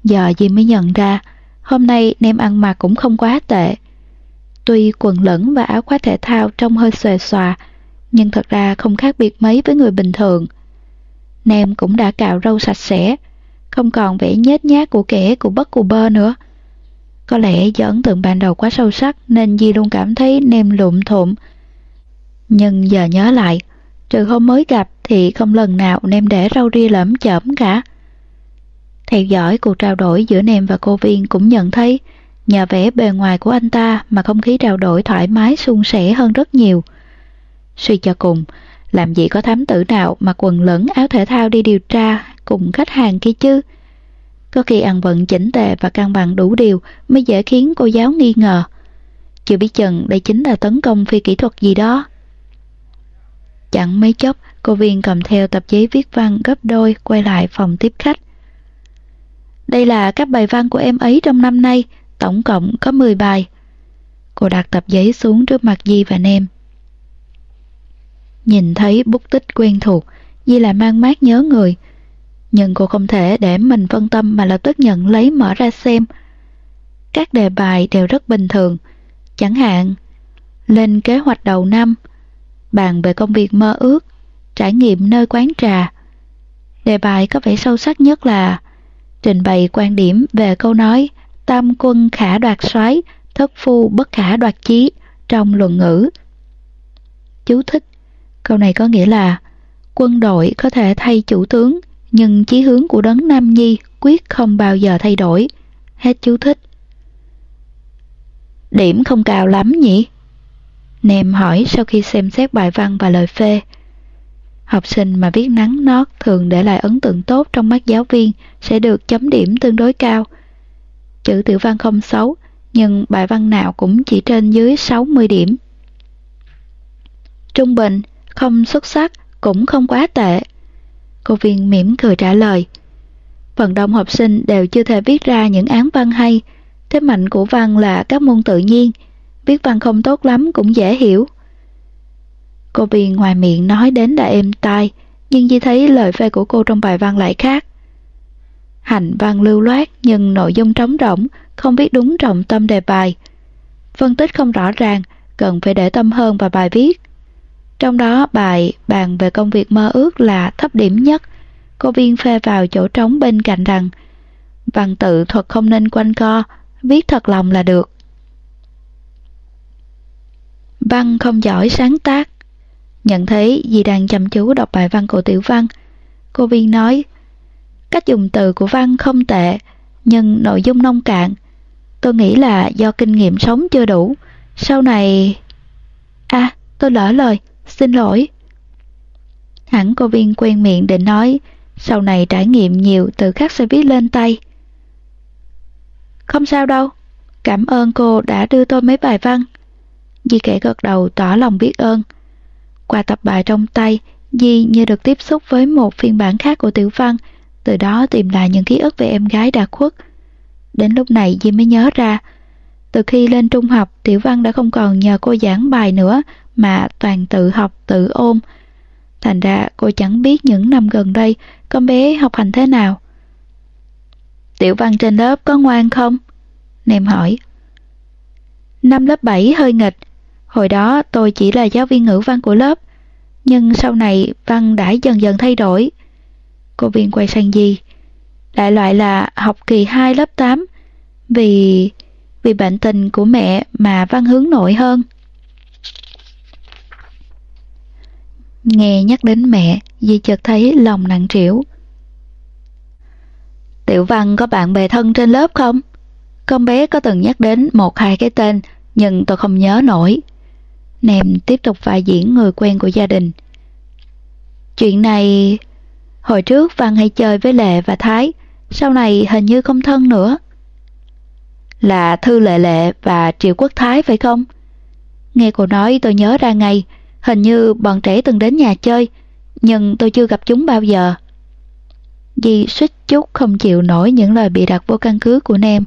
A: Giờ Di mới nhận ra, hôm nay nem ăn mặc cũng không quá tệ. Tuy quần lẫn và áo khoác thể thao trông hơi xòe xòa, nhưng thật ra không khác biệt mấy với người bình thường. Nam cũng đã cạo râu sạch sẽ, không còn vẻ nhếch nhác của kẻ của bất cù bơ nữa. Có lẽ do ấn tượng ban đầu quá sâu sắc nên Di luôn cảm thấy Nem lụm thụm. Nhưng giờ nhớ lại, trừ hôm mới gặp thì không lần nào Nem để râu ria lẫm chởm cả. Theo dõi cuộc trao đổi giữa Nem và cô Viên cũng nhận thấy nhờ vẻ bề ngoài của anh ta mà không khí trao đổi thoải mái suôn sẻ hơn rất nhiều. Suy cho cùng, làm gì có thám tử nào mà quần lẫn áo thể thao đi điều tra cùng khách hàng kia chứ? Có khi ăn vận chỉnh tề và cân bằng đủ điều mới dễ khiến cô giáo nghi ngờ. Chưa biết chừng đây chính là tấn công phi kỹ thuật gì đó. Chẳng mấy chốc, cô Viên cầm theo tập giấy viết văn gấp đôi quay lại phòng tiếp khách. Đây là các bài văn của em ấy trong năm nay, tổng cộng có 10 bài. Cô đặt tập giấy xuống trước mặt Di và Nem. Nhìn thấy bút tích quen thuộc, Di lại mang mát nhớ người. Nhưng cô không thể để mình phân tâm mà lập tức nhận lấy mở ra xem. Các đề bài đều rất bình thường. Chẳng hạn, lên kế hoạch đầu năm, bàn về công việc mơ ước, trải nghiệm nơi quán trà. Đề bài có vẻ sâu sắc nhất là trình bày quan điểm về câu nói tam quân khả đoạt soái thất phu bất khả đoạt chí trong luận ngữ. Chú thích Câu này có nghĩa là quân đội có thể thay chủ tướng, nhưng chí hướng của đấng Nam Nhi quyết không bao giờ thay đổi. Hết chú thích. Điểm không cao lắm nhỉ? nem hỏi sau khi xem xét bài văn và lời phê. Học sinh mà viết nắng nót thường để lại ấn tượng tốt trong mắt giáo viên sẽ được chấm điểm tương đối cao. Chữ tiểu văn không xấu, nhưng bài văn nào cũng chỉ trên dưới 60 điểm. Trung bình, không xuất sắc, cũng không quá tệ. Cô viên mỉm cười trả lời. Phần đông học sinh đều chưa thể viết ra những án văn hay, thế mạnh của văn là các môn tự nhiên, viết văn không tốt lắm cũng dễ hiểu. Cô viên ngoài miệng nói đến đã êm tai, nhưng Di thấy lời phê của cô trong bài văn lại khác. Hành văn lưu loát nhưng nội dung trống rỗng, không biết đúng trọng tâm đề bài. Phân tích không rõ ràng, cần phải để tâm hơn vào bài viết. Trong đó bài bàn về công việc mơ ước là thấp điểm nhất. Cô viên phê vào chỗ trống bên cạnh rằng văn tự thuật không nên quanh co, viết thật lòng là được. Văn không giỏi sáng tác. Nhận thấy dì đang chăm chú đọc bài văn của Tiểu Văn. Cô viên nói, cách dùng từ của Văn không tệ, nhưng nội dung nông cạn. Tôi nghĩ là do kinh nghiệm sống chưa đủ. Sau này... À, tôi lỡ lời, xin lỗi. Hẳn cô viên quen miệng định nói, sau này trải nghiệm nhiều từ khác sẽ viết lên tay. Không sao đâu, cảm ơn cô đã đưa tôi mấy bài văn. Di kể gật đầu tỏ lòng biết ơn. Qua tập bài trong tay, Di như được tiếp xúc với một phiên bản khác của tiểu văn, từ đó tìm lại những ký ức về em gái đã khuất. Đến lúc này Di mới nhớ ra, từ khi lên trung học, Tiểu Văn đã không còn nhờ cô giảng bài nữa, mà toàn tự học, tự ôm. Thành ra cô chẳng biết những năm gần đây con bé học hành thế nào. Tiểu Văn trên lớp có ngoan không? Nem hỏi. Năm lớp 7 hơi nghịch, hồi đó tôi chỉ là giáo viên ngữ văn của lớp, nhưng sau này Văn đã dần dần thay đổi. Cô viên quay sang Di. Đại loại là học kỳ 2 lớp 8, vì vì bệnh tình của mẹ mà Văn hướng nội hơn. Nghe nhắc đến mẹ, Di chợt thấy lòng nặng trĩu. Tiểu Văn có bạn bè thân trên lớp không? Con bé có từng nhắc đến một hai cái tên, nhưng tôi không nhớ nổi. Nèm tiếp tục vai diễn người quen của gia đình. Chuyện này... Hồi trước Văn hay chơi với Lệ và Thái, sau này hình như không thân nữa. Là Thư Lệ Lệ và Triệu Quốc Thái phải không? Nghe cô nói tôi nhớ ra ngay, hình như bọn trẻ từng đến nhà chơi, nhưng tôi chưa gặp chúng bao giờ. Di suýt chút không chịu nổi những lời bị đặt vô căn cứ của Nem,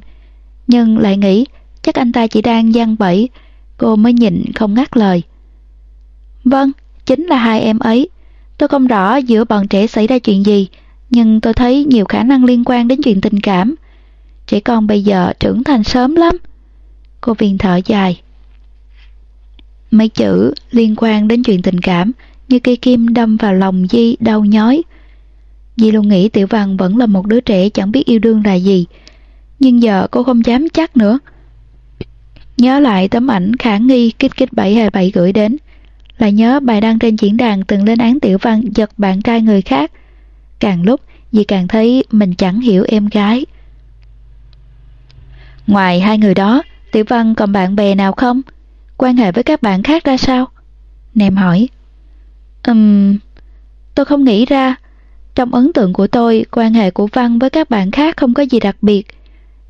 A: nhưng lại nghĩ chắc anh ta chỉ đang gian bẫy, cô mới nhịn không ngắt lời. Vâng, chính là hai em ấy. Tôi không rõ giữa bọn trẻ xảy ra chuyện gì, nhưng tôi thấy nhiều khả năng liên quan đến chuyện tình cảm. Trẻ con bây giờ trưởng thành sớm lắm. Cô viên thở dài. Mấy chữ liên quan đến chuyện tình cảm như cây kim đâm vào lòng Di đau nhói. Di luôn nghĩ Tiểu Văn vẫn là một đứa trẻ chẳng biết yêu đương là gì. Nhưng giờ cô không dám chắc nữa. Nhớ lại tấm ảnh khả nghi kích kích 727 gửi đến. Lại nhớ bài đăng trên diễn đàn từng lên án Tiểu Văn giật bạn trai người khác. Càng lúc dì càng thấy mình chẳng hiểu em gái. Ngoài hai người đó, Tiểu Văn còn bạn bè nào không? Quan hệ với các bạn khác ra sao? Nem hỏi. Ừm, um, tôi không nghĩ ra. Trong ấn tượng của tôi, quan hệ của Văn với các bạn khác không có gì đặc biệt.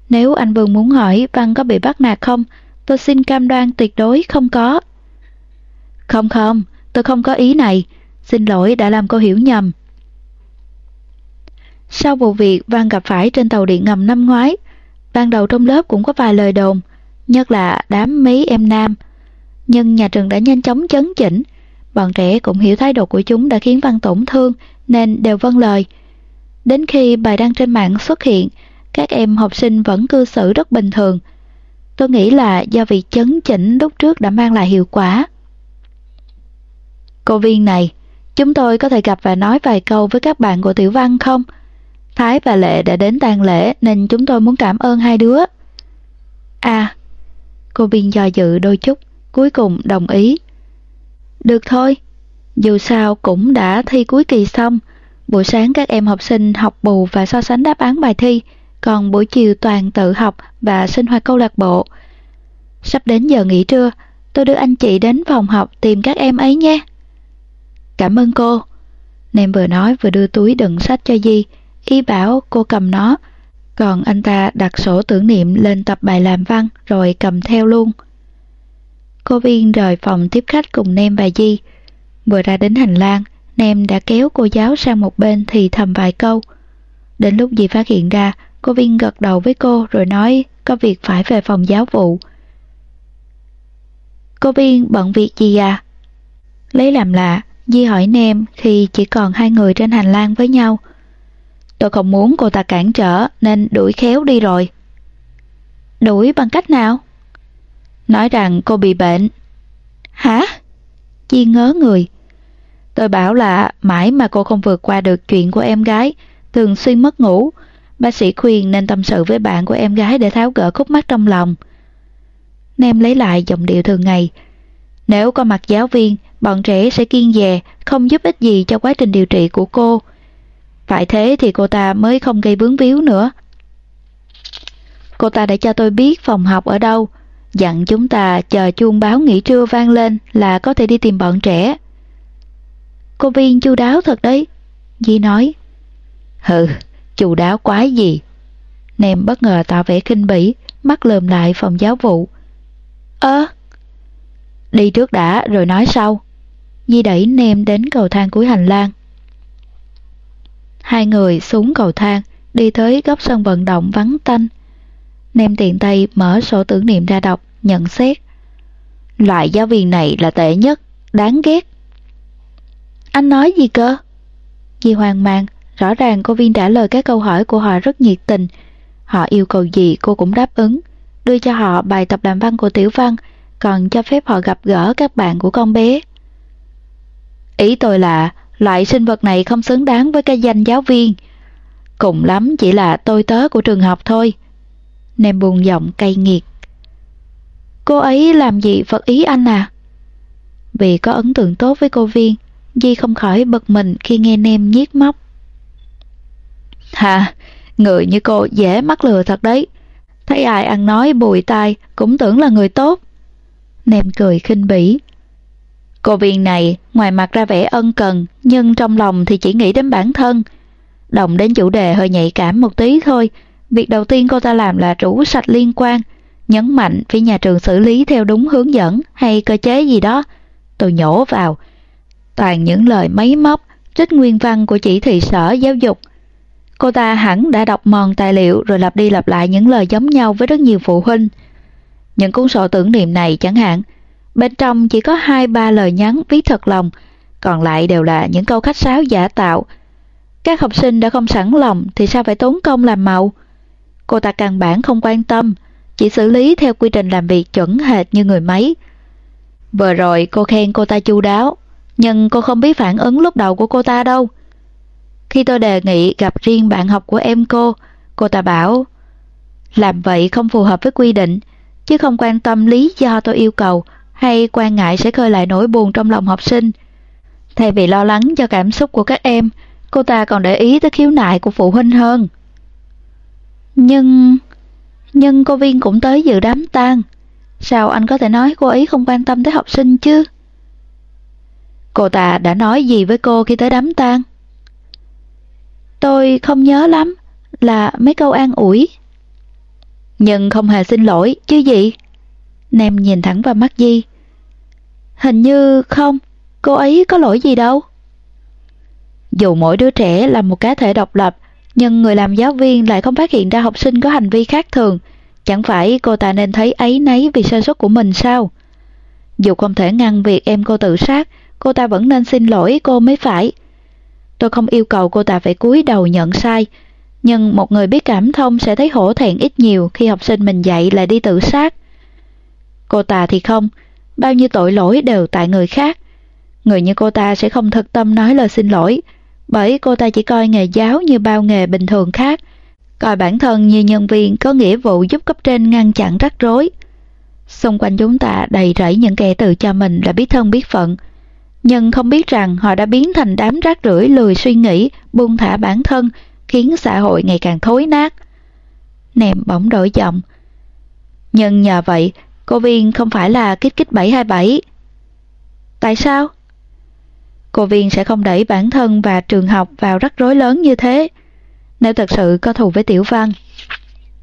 A: Nếu anh Vương muốn hỏi Văn có bị bắt nạt không, tôi xin cam đoan tuyệt đối không có. Không không, tôi không có ý này. Xin lỗi đã làm cô hiểu nhầm. Sau vụ việc Văn gặp phải trên tàu điện ngầm năm ngoái, ban đầu trong lớp cũng có vài lời đồn, nhất là đám mấy em nam. Nhưng nhà trường đã nhanh chóng chấn chỉnh, bọn trẻ cũng hiểu thái độ của chúng đã khiến Văn tổn thương nên đều vâng lời. Đến khi bài đăng trên mạng xuất hiện, các em học sinh vẫn cư xử rất bình thường. Tôi nghĩ là do việc chấn chỉnh lúc trước đã mang lại hiệu quả. Cô viên này, chúng tôi có thể gặp và nói vài câu với các bạn của Tiểu Văn không? Thái và Lệ đã đến tang lễ nên chúng tôi muốn cảm ơn hai đứa. À, cô viên do dự đôi chút, cuối cùng đồng ý. Được thôi, dù sao cũng đã thi cuối kỳ xong, buổi sáng các em học sinh học bù và so sánh đáp án bài thi, còn buổi chiều toàn tự học và sinh hoạt câu lạc bộ. Sắp đến giờ nghỉ trưa, tôi đưa anh chị đến phòng học tìm các em ấy nhé. Cảm ơn cô. Nem vừa nói vừa đưa túi đựng sách cho Di, y bảo cô cầm nó, còn anh ta đặt sổ tưởng niệm lên tập bài làm văn rồi cầm theo luôn. Cô Viên rời phòng tiếp khách cùng Nem và Di. Vừa ra đến hành lang, Nem đã kéo cô giáo sang một bên thì thầm vài câu. Đến lúc Di phát hiện ra, cô Viên gật đầu với cô rồi nói có việc phải về phòng giáo vụ. Cô Viên bận việc gì à? Lấy làm lạ, Di hỏi Nem khi chỉ còn hai người trên hành lang với nhau. Tôi không muốn cô ta cản trở nên đuổi khéo đi rồi. Đuổi bằng cách nào? Nói rằng cô bị bệnh. Hả? Chi ngớ người. Tôi bảo là mãi mà cô không vượt qua được chuyện của em gái, thường xuyên mất ngủ. Bác sĩ khuyên nên tâm sự với bạn của em gái để tháo gỡ khúc mắc trong lòng. Nem lấy lại giọng điệu thường ngày. Nếu có mặt giáo viên, bọn trẻ sẽ kiên dè, không giúp ích gì cho quá trình điều trị của cô. Phải thế thì cô ta mới không gây vướng víu nữa. Cô ta đã cho tôi biết phòng học ở đâu, dặn chúng ta chờ chuông báo nghỉ trưa vang lên là có thể đi tìm bọn trẻ. Cô viên chu đáo thật đấy, Di nói. Hừ, chu đáo quái gì? Nem bất ngờ tỏ vẻ kinh bỉ, mắt lườm lại phòng giáo vụ. Ơ, đi trước đã rồi nói sau. Di đẩy Nem đến cầu thang cuối hành lang. Hai người xuống cầu thang, đi tới góc sân vận động vắng tanh. Nem tiện tay mở sổ tưởng niệm ra đọc, nhận xét. Loại giáo viên này là tệ nhất, đáng ghét. Anh nói gì cơ? Di hoang mang, rõ ràng cô viên trả lời các câu hỏi của họ rất nhiệt tình. Họ yêu cầu gì cô cũng đáp ứng, đưa cho họ bài tập làm văn của tiểu văn, còn cho phép họ gặp gỡ các bạn của con bé. Ý tôi là loại sinh vật này không xứng đáng với cái danh giáo viên. Cùng lắm chỉ là tôi tớ của trường học thôi. Nem buồn giọng cay nghiệt. Cô ấy làm gì phật ý anh à? Vì có ấn tượng tốt với cô Viên, Di không khỏi bật mình khi nghe Nem nhiếc móc. Hà, người như cô dễ mắc lừa thật đấy. Thấy ai ăn nói bùi tai cũng tưởng là người tốt. Nem cười khinh bỉ. Cô Viên này ngoài mặt ra vẻ ân cần nhưng trong lòng thì chỉ nghĩ đến bản thân. Động đến chủ đề hơi nhạy cảm một tí thôi. Việc đầu tiên cô ta làm là rủ sạch liên quan, nhấn mạnh phía nhà trường xử lý theo đúng hướng dẫn hay cơ chế gì đó. Tôi nhổ vào. Toàn những lời máy móc, trích nguyên văn của chỉ thị sở giáo dục. Cô ta hẳn đã đọc mòn tài liệu rồi lặp đi lặp lại những lời giống nhau với rất nhiều phụ huynh. Những cuốn sổ tưởng niệm này chẳng hạn, bên trong chỉ có hai ba lời nhắn viết thật lòng, còn lại đều là những câu khách sáo giả tạo. Các học sinh đã không sẵn lòng thì sao phải tốn công làm màu? Cô ta căn bản không quan tâm, chỉ xử lý theo quy trình làm việc chuẩn hệt như người máy. Vừa rồi cô khen cô ta chu đáo, nhưng cô không biết phản ứng lúc đầu của cô ta đâu. Khi tôi đề nghị gặp riêng bạn học của em cô, cô ta bảo làm vậy không phù hợp với quy định, chứ không quan tâm lý do tôi yêu cầu hay quan ngại sẽ khơi lại nỗi buồn trong lòng học sinh. Thay vì lo lắng cho cảm xúc của các em, cô ta còn để ý tới khiếu nại của phụ huynh hơn. Nhưng... Nhưng cô Viên cũng tới dự đám tang. Sao anh có thể nói cô ấy không quan tâm tới học sinh chứ? Cô ta đã nói gì với cô khi tới đám tang? Tôi không nhớ lắm, là mấy câu an ủi. Nhưng không hề xin lỗi, chứ gì? Nem nhìn thẳng vào mắt Di. Hình như không, cô ấy có lỗi gì đâu. Dù mỗi đứa trẻ là một cá thể độc lập, nhưng người làm giáo viên lại không phát hiện ra học sinh có hành vi khác thường. Chẳng phải cô ta nên thấy ấy nấy vì sơ suất của mình sao? Dù không thể ngăn việc em cô tự sát, cô ta vẫn nên xin lỗi cô mới phải. Tôi không yêu cầu cô ta phải cúi đầu nhận sai, nhưng một người biết cảm thông sẽ thấy hổ thẹn ít nhiều khi học sinh mình dạy lại đi tự sát. Cô ta thì không, bao nhiêu tội lỗi đều tại người khác. Người như cô ta sẽ không thật tâm nói lời xin lỗi, bởi cô ta chỉ coi nghề giáo như bao nghề bình thường khác, coi bản thân như nhân viên có nghĩa vụ giúp cấp trên ngăn chặn rắc rối. Xung quanh chúng ta đầy rẫy những kẻ tự cho mình là biết thân biết phận, nhưng không biết rằng họ đã biến thành đám rác rưởi lười suy nghĩ, buông thả bản thân, khiến xã hội ngày càng thối nát. Nèm bỗng đổi giọng. Nhưng nhờ vậy, cô Viên không phải là kích kích 727. Tại sao? Cô Viên sẽ không đẩy bản thân và trường học vào rắc rối lớn như thế. Nếu thật sự có thù với Tiểu Văn,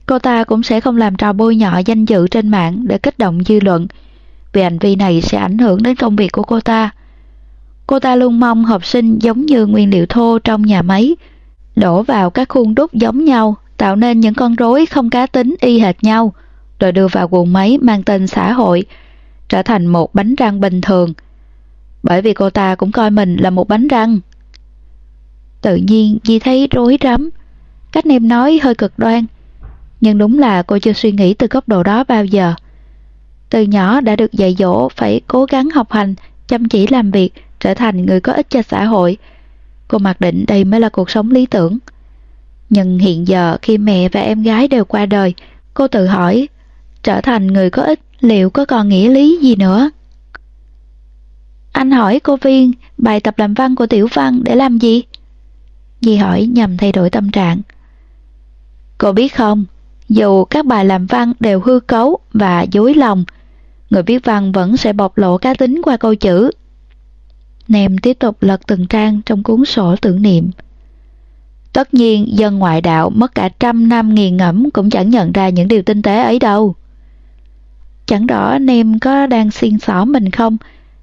A: cô ta cũng sẽ không làm trò bôi nhọ danh dự trên mạng để kích động dư luận, vì hành vi này sẽ ảnh hưởng đến công việc của cô ta. Cô ta luôn mong học sinh giống như nguyên liệu thô trong nhà máy, đổ vào các khuôn đúc giống nhau, tạo nên những con rối không cá tính y hệt nhau, rồi đưa vào guồng máy mang tên xã hội, trở thành một bánh răng bình thường. Bởi vì cô ta cũng coi mình là một bánh răng. Tự nhiên Di thấy rối rắm, Cách nem nói hơi cực đoan, nhưng đúng là cô chưa suy nghĩ từ góc độ đó bao giờ. Từ nhỏ đã được dạy dỗ phải cố gắng học hành, chăm chỉ làm việc, trở thành người có ích cho xã hội. Cô mặc định đây mới là cuộc sống lý tưởng. Nhưng hiện giờ khi mẹ và em gái đều qua đời, cô tự hỏi, trở thành người có ích liệu có còn nghĩa lý gì nữa? Anh hỏi cô Viên bài tập làm văn của Tiểu Văn để làm gì? Di hỏi nhằm thay đổi tâm trạng. Cô biết không, dù các bài làm văn đều hư cấu và dối lòng, người viết văn vẫn sẽ bộc lộ cá tính qua câu chữ. Nem tiếp tục lật từng trang trong cuốn sổ tưởng niệm. Tất nhiên, dân ngoại đạo mất cả trăm năm nghiền ngẫm cũng chẳng nhận ra những điều tinh tế ấy đâu. Chẳng rõ Nem có đang xiên xỏ mình không,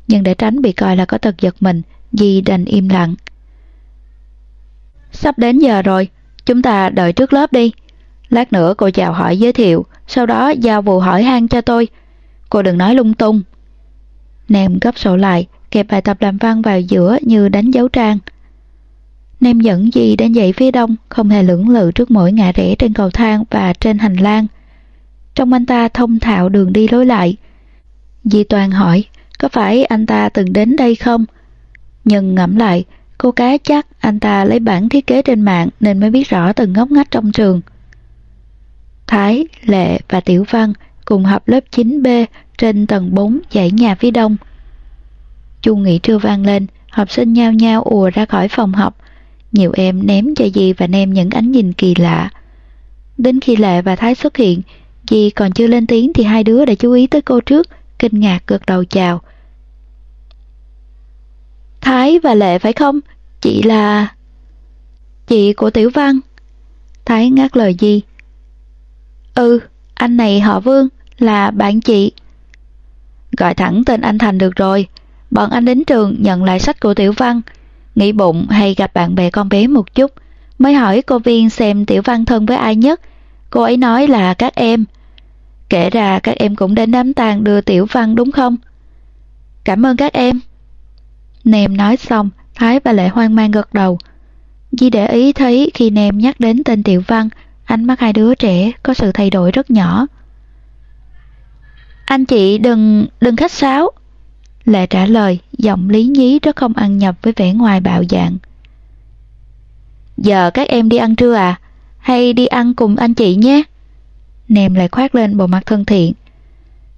A: nhưng để tránh bị coi là có tật giật mình, Di đành im lặng. Sắp đến giờ rồi, chúng ta đợi trước lớp đi. Lát nữa cô chào hỏi giới thiệu, sau đó giao vụ hỏi han cho tôi. Cô đừng nói lung tung. Nem gấp sổ lại, kẹp bài tập làm văn vào giữa như đánh dấu trang. Nem dẫn Di đến dãy phía đông, không hề lưỡng lự trước mỗi ngã rẽ trên cầu thang và trên hành lang. Trong anh ta thông thạo đường đi lối lại. Di Toàn hỏi, có phải anh ta từng đến đây không? Nhưng ngẫm lại, cô cá chắc anh ta lấy bản thiết kế trên mạng nên mới biết rõ từng ngóc ngách trong trường. Thái, Lệ và Tiểu Văn cùng học lớp 9B trên tầng 4 dãy nhà phía đông. Chu nghỉ trưa vang lên, học sinh nhao nhao ùa ra khỏi phòng học. Nhiều em ném cho Di và Nem những ánh nhìn kỳ lạ. Đến khi Lệ và Thái xuất hiện, chị còn chưa lên tiếng thì hai đứa đã chú ý tới cô trước, kinh ngạc gật đầu chào. Thái và Lệ phải không? Chị là... Chị của Tiểu Văn. Thái ngắt lời Di. Ừ, anh này họ Vương, là bạn chị. Gọi thẳng tên anh Thành được rồi. Bọn anh đến trường nhận lại sách của Tiểu Văn. Nghĩ bụng hay gặp bạn bè con bé một chút. Mới hỏi cô Viên xem Tiểu Văn thân với ai nhất. Cô ấy nói là các em. Kể ra các em cũng đến đám tang đưa Tiểu Văn đúng không? Cảm ơn các em. Nèm nói xong, Thái và Lệ hoang mang gật đầu. Di để ý thấy khi Nèm nhắc đến tên Tiểu Văn, ánh mắt hai đứa trẻ có sự thay đổi rất nhỏ. Anh chị đừng, đừng khách sáo. Lệ trả lời, giọng lý nhí rất không ăn nhập với vẻ ngoài bạo dạng. Giờ các em đi ăn trưa à? Hay đi ăn cùng anh chị nhé? Nem lại khoát lên bộ mặt thân thiện.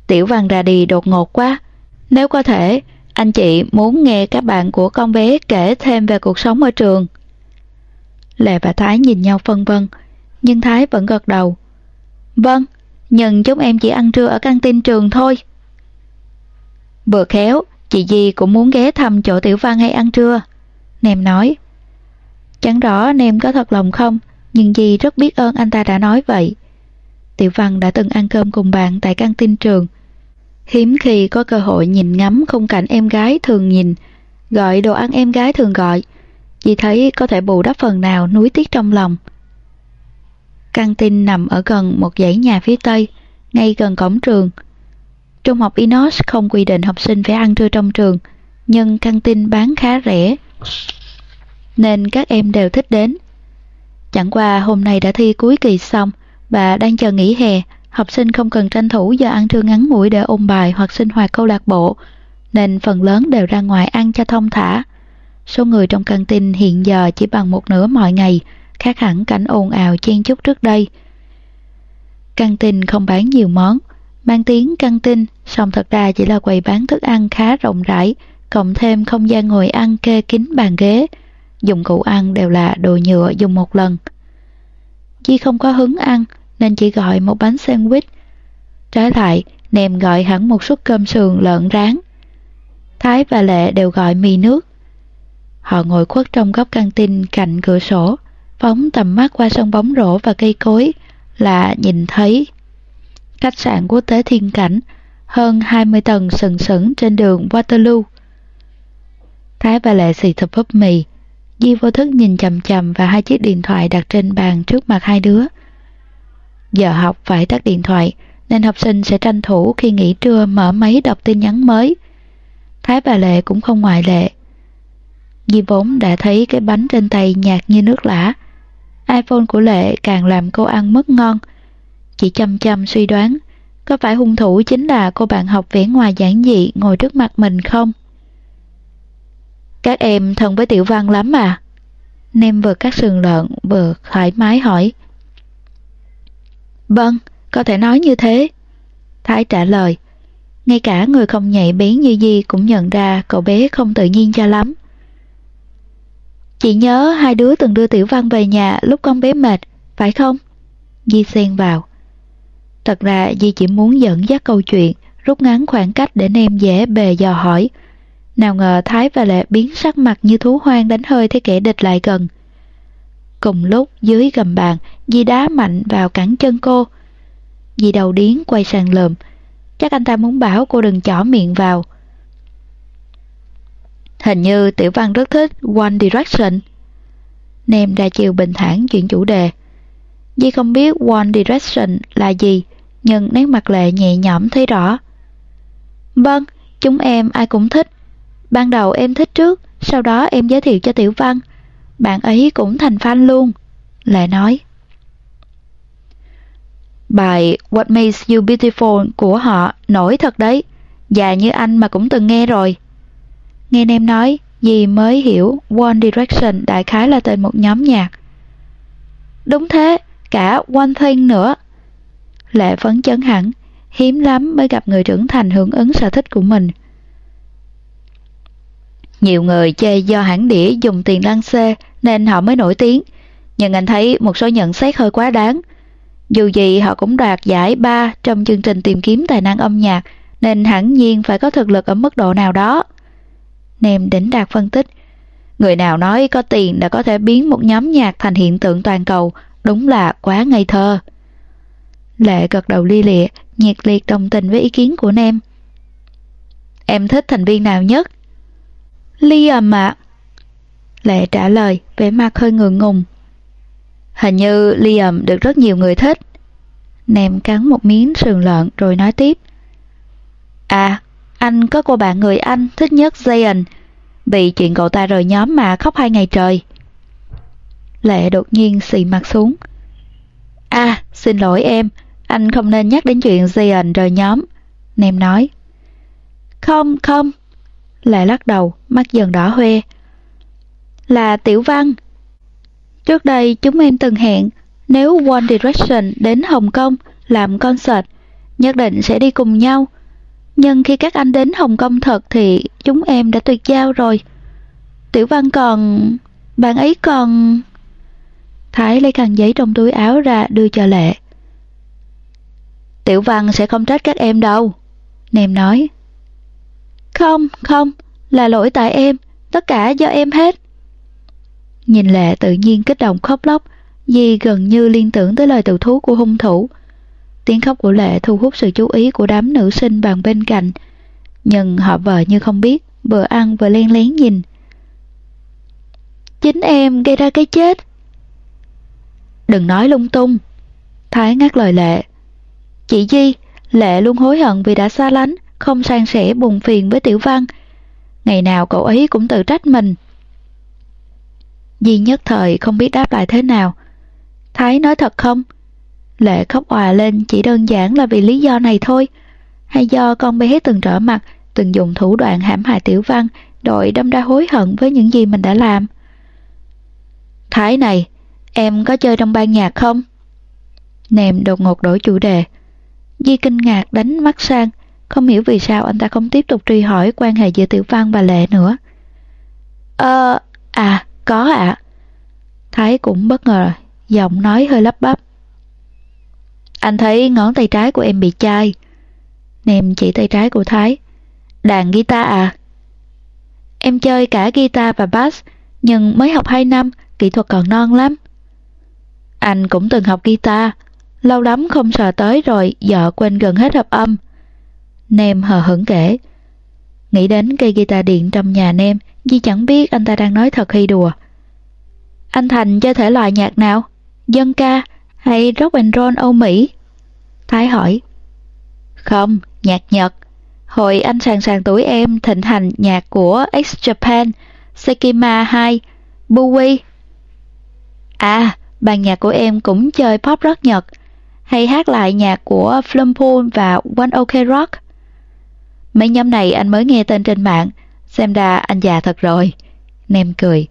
A: Tiểu văn ra đi đột ngột quá. Nếu có thể, anh chị muốn nghe các bạn của con bé kể thêm về cuộc sống ở trường. Lệ và Thái nhìn nhau phân vân, nhưng Thái vẫn gật đầu. Vâng, nhưng chúng em chỉ ăn trưa ở căng tin trường thôi. Bữa khéo, chị Di cũng muốn ghé thăm chỗ Tiểu Văn hay ăn trưa. Nem nói. Chẳng rõ Nem có thật lòng không, nhưng Di rất biết ơn anh ta đã nói vậy. Tiểu Văn đã từng ăn cơm cùng bạn tại căng tin trường. Hiếm khi có cơ hội nhìn ngắm khung cảnh em gái thường nhìn, gọi đồ ăn em gái thường gọi. chỉ thấy có thể bù đắp phần nào nuối tiếc trong lòng. Căng tin nằm ở gần một dãy nhà phía tây, ngay gần cổng trường. Trung học Inos không quy định học sinh phải ăn trưa trong trường, nhưng căng tin bán khá rẻ, nên các em đều thích đến. Chẳng qua hôm nay đã thi cuối kỳ xong, và đang chờ nghỉ hè, học sinh không cần tranh thủ giờ ăn trưa ngắn ngủi để ôn bài hoặc sinh hoạt câu lạc bộ, nên phần lớn đều ra ngoài ăn cho thông thả. Số người trong căng tin hiện giờ chỉ bằng một nửa mọi ngày, khác hẳn cảnh ồn ào chen chúc trước đây. Căng tin không bán nhiều món, mang tiếng căng tin, song thật ra chỉ là quầy bán thức ăn khá rộng rãi, cộng thêm không gian ngồi ăn kê kín bàn ghế. Dụng cụ ăn đều là đồ nhựa dùng một lần. Chi không có hứng ăn nên chỉ gọi một bánh sandwich. Trái lại, nèm gọi hẳn một suất cơm sườn lợn rán. Thái và Lệ đều gọi mì nước. Họ ngồi khuất trong góc căng tin cạnh cửa sổ, phóng tầm mắt qua sân bóng rổ và cây cối là nhìn thấy khách sạn quốc tế thiên cảnh hơn 20 tầng sừng sững trên đường Waterloo. Thái và Lệ xì thập hấp mì, Di vô thức nhìn chầm chầm và hai chiếc điện thoại đặt trên bàn trước mặt hai đứa. Giờ học phải tắt điện thoại, nên học sinh sẽ tranh thủ khi nghỉ trưa mở máy đọc tin nhắn mới. Thái bà Lệ cũng không ngoại lệ. Di vốn đã thấy cái bánh trên tay nhạt như nước lã. iPhone của Lệ càng làm cô ăn mất ngon. Chị chăm chăm suy đoán, có phải hung thủ chính là cô bạn học vẽ ngoài giản dị ngồi trước mặt mình không? Các em thân với Tiểu Văn lắm à? Nem vừa cắt sườn lợn vừa thoải mái hỏi. Vâng, có thể nói như thế. Thái trả lời. Ngay cả người không nhạy bén như Di cũng nhận ra cậu bé không tự nhiên cho lắm. Chị nhớ hai đứa từng đưa Tiểu Văn về nhà lúc con bé mệt, phải không? Di xen vào. Thật ra Di chỉ muốn dẫn dắt câu chuyện, rút ngắn khoảng cách để nem dễ bề dò hỏi. Nào ngờ Thái và Lệ biến sắc mặt như thú hoang đánh hơi thấy kẻ địch lại gần. Cùng lúc dưới gầm bàn, Di đá mạnh vào cẳng chân cô. Di đầu điến quay sang lờm Chắc anh ta muốn bảo cô đừng chỏ miệng vào. Hình như Tiểu Văn rất thích One Direction. Nem ra chiều bình thản chuyện chủ đề. Di không biết One Direction là gì, nhưng nét mặt lệ nhẹ nhõm thấy rõ. Vâng, chúng em ai cũng thích. Ban đầu em thích trước, sau đó em giới thiệu cho Tiểu Văn. Bạn ấy cũng thành fan luôn. Lệ nói. Bài What Makes You Beautiful của họ nổi thật đấy. Già như anh mà cũng từng nghe rồi. Nghe em nói, dì mới hiểu One Direction đại khái là tên một nhóm nhạc. Đúng thế, cả One Thing nữa. Lệ phấn chấn hẳn, hiếm lắm mới gặp người trưởng thành hưởng ứng sở thích của mình. Nhiều người chê do hãng đĩa dùng tiền lăng xê nên họ mới nổi tiếng, nhưng anh thấy một số nhận xét hơi quá đáng. Dù gì họ cũng đoạt giải ba trong chương trình tìm kiếm tài năng âm nhạc, nên hẳn nhiên phải có thực lực ở mức độ nào đó. Nem đỉnh đạt phân tích. Người nào nói có tiền đã có thể biến một nhóm nhạc thành hiện tượng toàn cầu, đúng là quá ngây thơ. Lệ gật đầu li lịa, nhiệt liệt đồng tình với ý kiến của Nem. Em thích thành viên nào nhất? Liam à ạ. Lệ trả lời, vẻ mặt hơi ngượng ngùng. Hình như Liam được rất nhiều người thích. Nèm cắn một miếng sườn lợn rồi nói tiếp. À, anh có cô bạn người Anh thích nhất Zayn, bị chuyện cậu ta rời nhóm mà khóc hai ngày trời. Lệ đột nhiên xì mặt xuống. À, xin lỗi em, anh không nên nhắc đến chuyện Zayn rời nhóm. Nèm nói. Không, không lại lắc đầu, mắt dần đỏ hoe. Là Tiểu Văn. Trước đây chúng em từng hẹn, nếu One Direction đến Hồng Kông làm concert, nhất định sẽ đi cùng nhau. Nhưng khi các anh đến Hồng Kông thật thì chúng em đã tuyệt giao rồi. Tiểu Văn còn... bạn ấy còn... Thái lấy khăn giấy trong túi áo ra đưa cho Lệ. Tiểu Văn sẽ không trách các em đâu. Nem nói. Không, không, là lỗi tại em, tất cả do em hết. Nhìn Lệ tự nhiên kích động khóc lóc, Di gần như liên tưởng tới lời tự thú của hung thủ. Tiếng khóc của Lệ thu hút sự chú ý của đám nữ sinh bàn bên cạnh. Nhưng họ vợ như không biết, vừa ăn vừa len lén nhìn. Chính em gây ra cái chết. Đừng nói lung tung. Thái ngắt lời Lệ. Chị Di, Lệ luôn hối hận vì đã xa lánh, không san sẻ buồn phiền với Tiểu Văn. Ngày nào cậu ấy cũng tự trách mình. Di nhất thời không biết đáp lại thế nào. Thái nói thật không? Lệ khóc òa lên chỉ đơn giản là vì lý do này thôi. Hay do con bé từng trở mặt, từng dùng thủ đoạn hãm hại tiểu văn, đội đâm ra hối hận với những gì mình đã làm. Thái này, em có chơi trong ban nhạc không? Nèm đột ngột đổi chủ đề. Di kinh ngạc đánh mắt sang, không hiểu vì sao anh ta không tiếp tục truy hỏi quan hệ giữa Tiểu Văn và Lệ nữa. Ờ, à, có ạ. À. Thái cũng bất ngờ, giọng nói hơi lắp bắp. Anh thấy ngón tay trái của em bị chai. Nèm chỉ tay trái của Thái. Đàn guitar à? Em chơi cả guitar và bass, nhưng mới học 2 năm, kỹ thuật còn non lắm. Anh cũng từng học guitar, lâu lắm không sờ tới rồi vợ quên gần hết hợp âm. Nem hờ hững kể. Nghĩ đến cây guitar điện trong nhà Nem, Di chẳng biết anh ta đang nói thật hay đùa. Anh Thành chơi thể loại nhạc nào? Dân ca hay rock and roll Âu Mỹ? Thái hỏi. Không, nhạc Nhật. Hồi anh sàng sàng tuổi em thịnh hành nhạc của X Japan, Sekima 2, Bowie. À, Ban nhạc của em cũng chơi pop rock Nhật, hay hát lại nhạc của Flumpool và One Ok Rock. Mấy nhóm này anh mới nghe tên trên mạng, xem ra anh già thật rồi. Nem cười.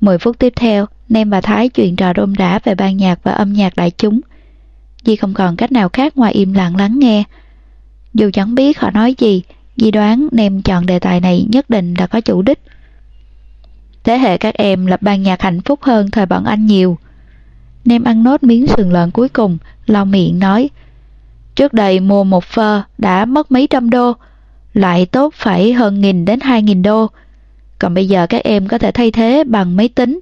A: Mười phút tiếp theo, Nem và Thái chuyện trò rôm rã về ban nhạc và âm nhạc đại chúng. Di không còn cách nào khác ngoài im lặng lắng nghe. Dù chẳng biết họ nói gì, Di đoán Nem chọn đề tài này nhất định là có chủ đích. Thế hệ các em lập ban nhạc hạnh phúc hơn thời bọn anh nhiều. Nem ăn nốt miếng sườn lợn cuối cùng, lau miệng nói. Trước đây mua một phơ đã mất mấy trăm đô, lại tốt phải hơn nghìn đến hai nghìn đô. Còn bây giờ các em có thể thay thế bằng máy tính,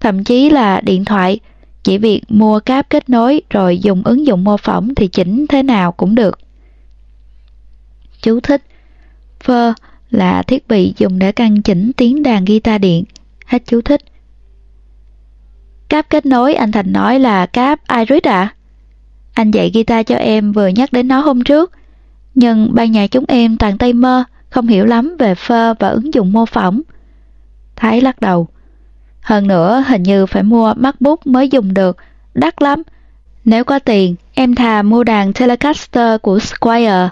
A: thậm chí là điện thoại. Chỉ việc mua cáp kết nối rồi dùng ứng dụng mô phỏng thì chỉnh thế nào cũng được. Chú thích Phơ là thiết bị dùng để căn chỉnh tiếng đàn guitar điện. Hết chú thích. Cáp kết nối anh Thành nói là cáp Iris à? Anh dạy guitar cho em vừa nhắc đến nó hôm trước. Nhưng ban nhạc chúng em toàn tay mơ, không hiểu lắm về phơ và ứng dụng mô phỏng. Thái lắc đầu. Hơn nữa hình như phải mua MacBook mới dùng được, đắt lắm. Nếu có tiền, em thà mua đàn Telecaster của Squire.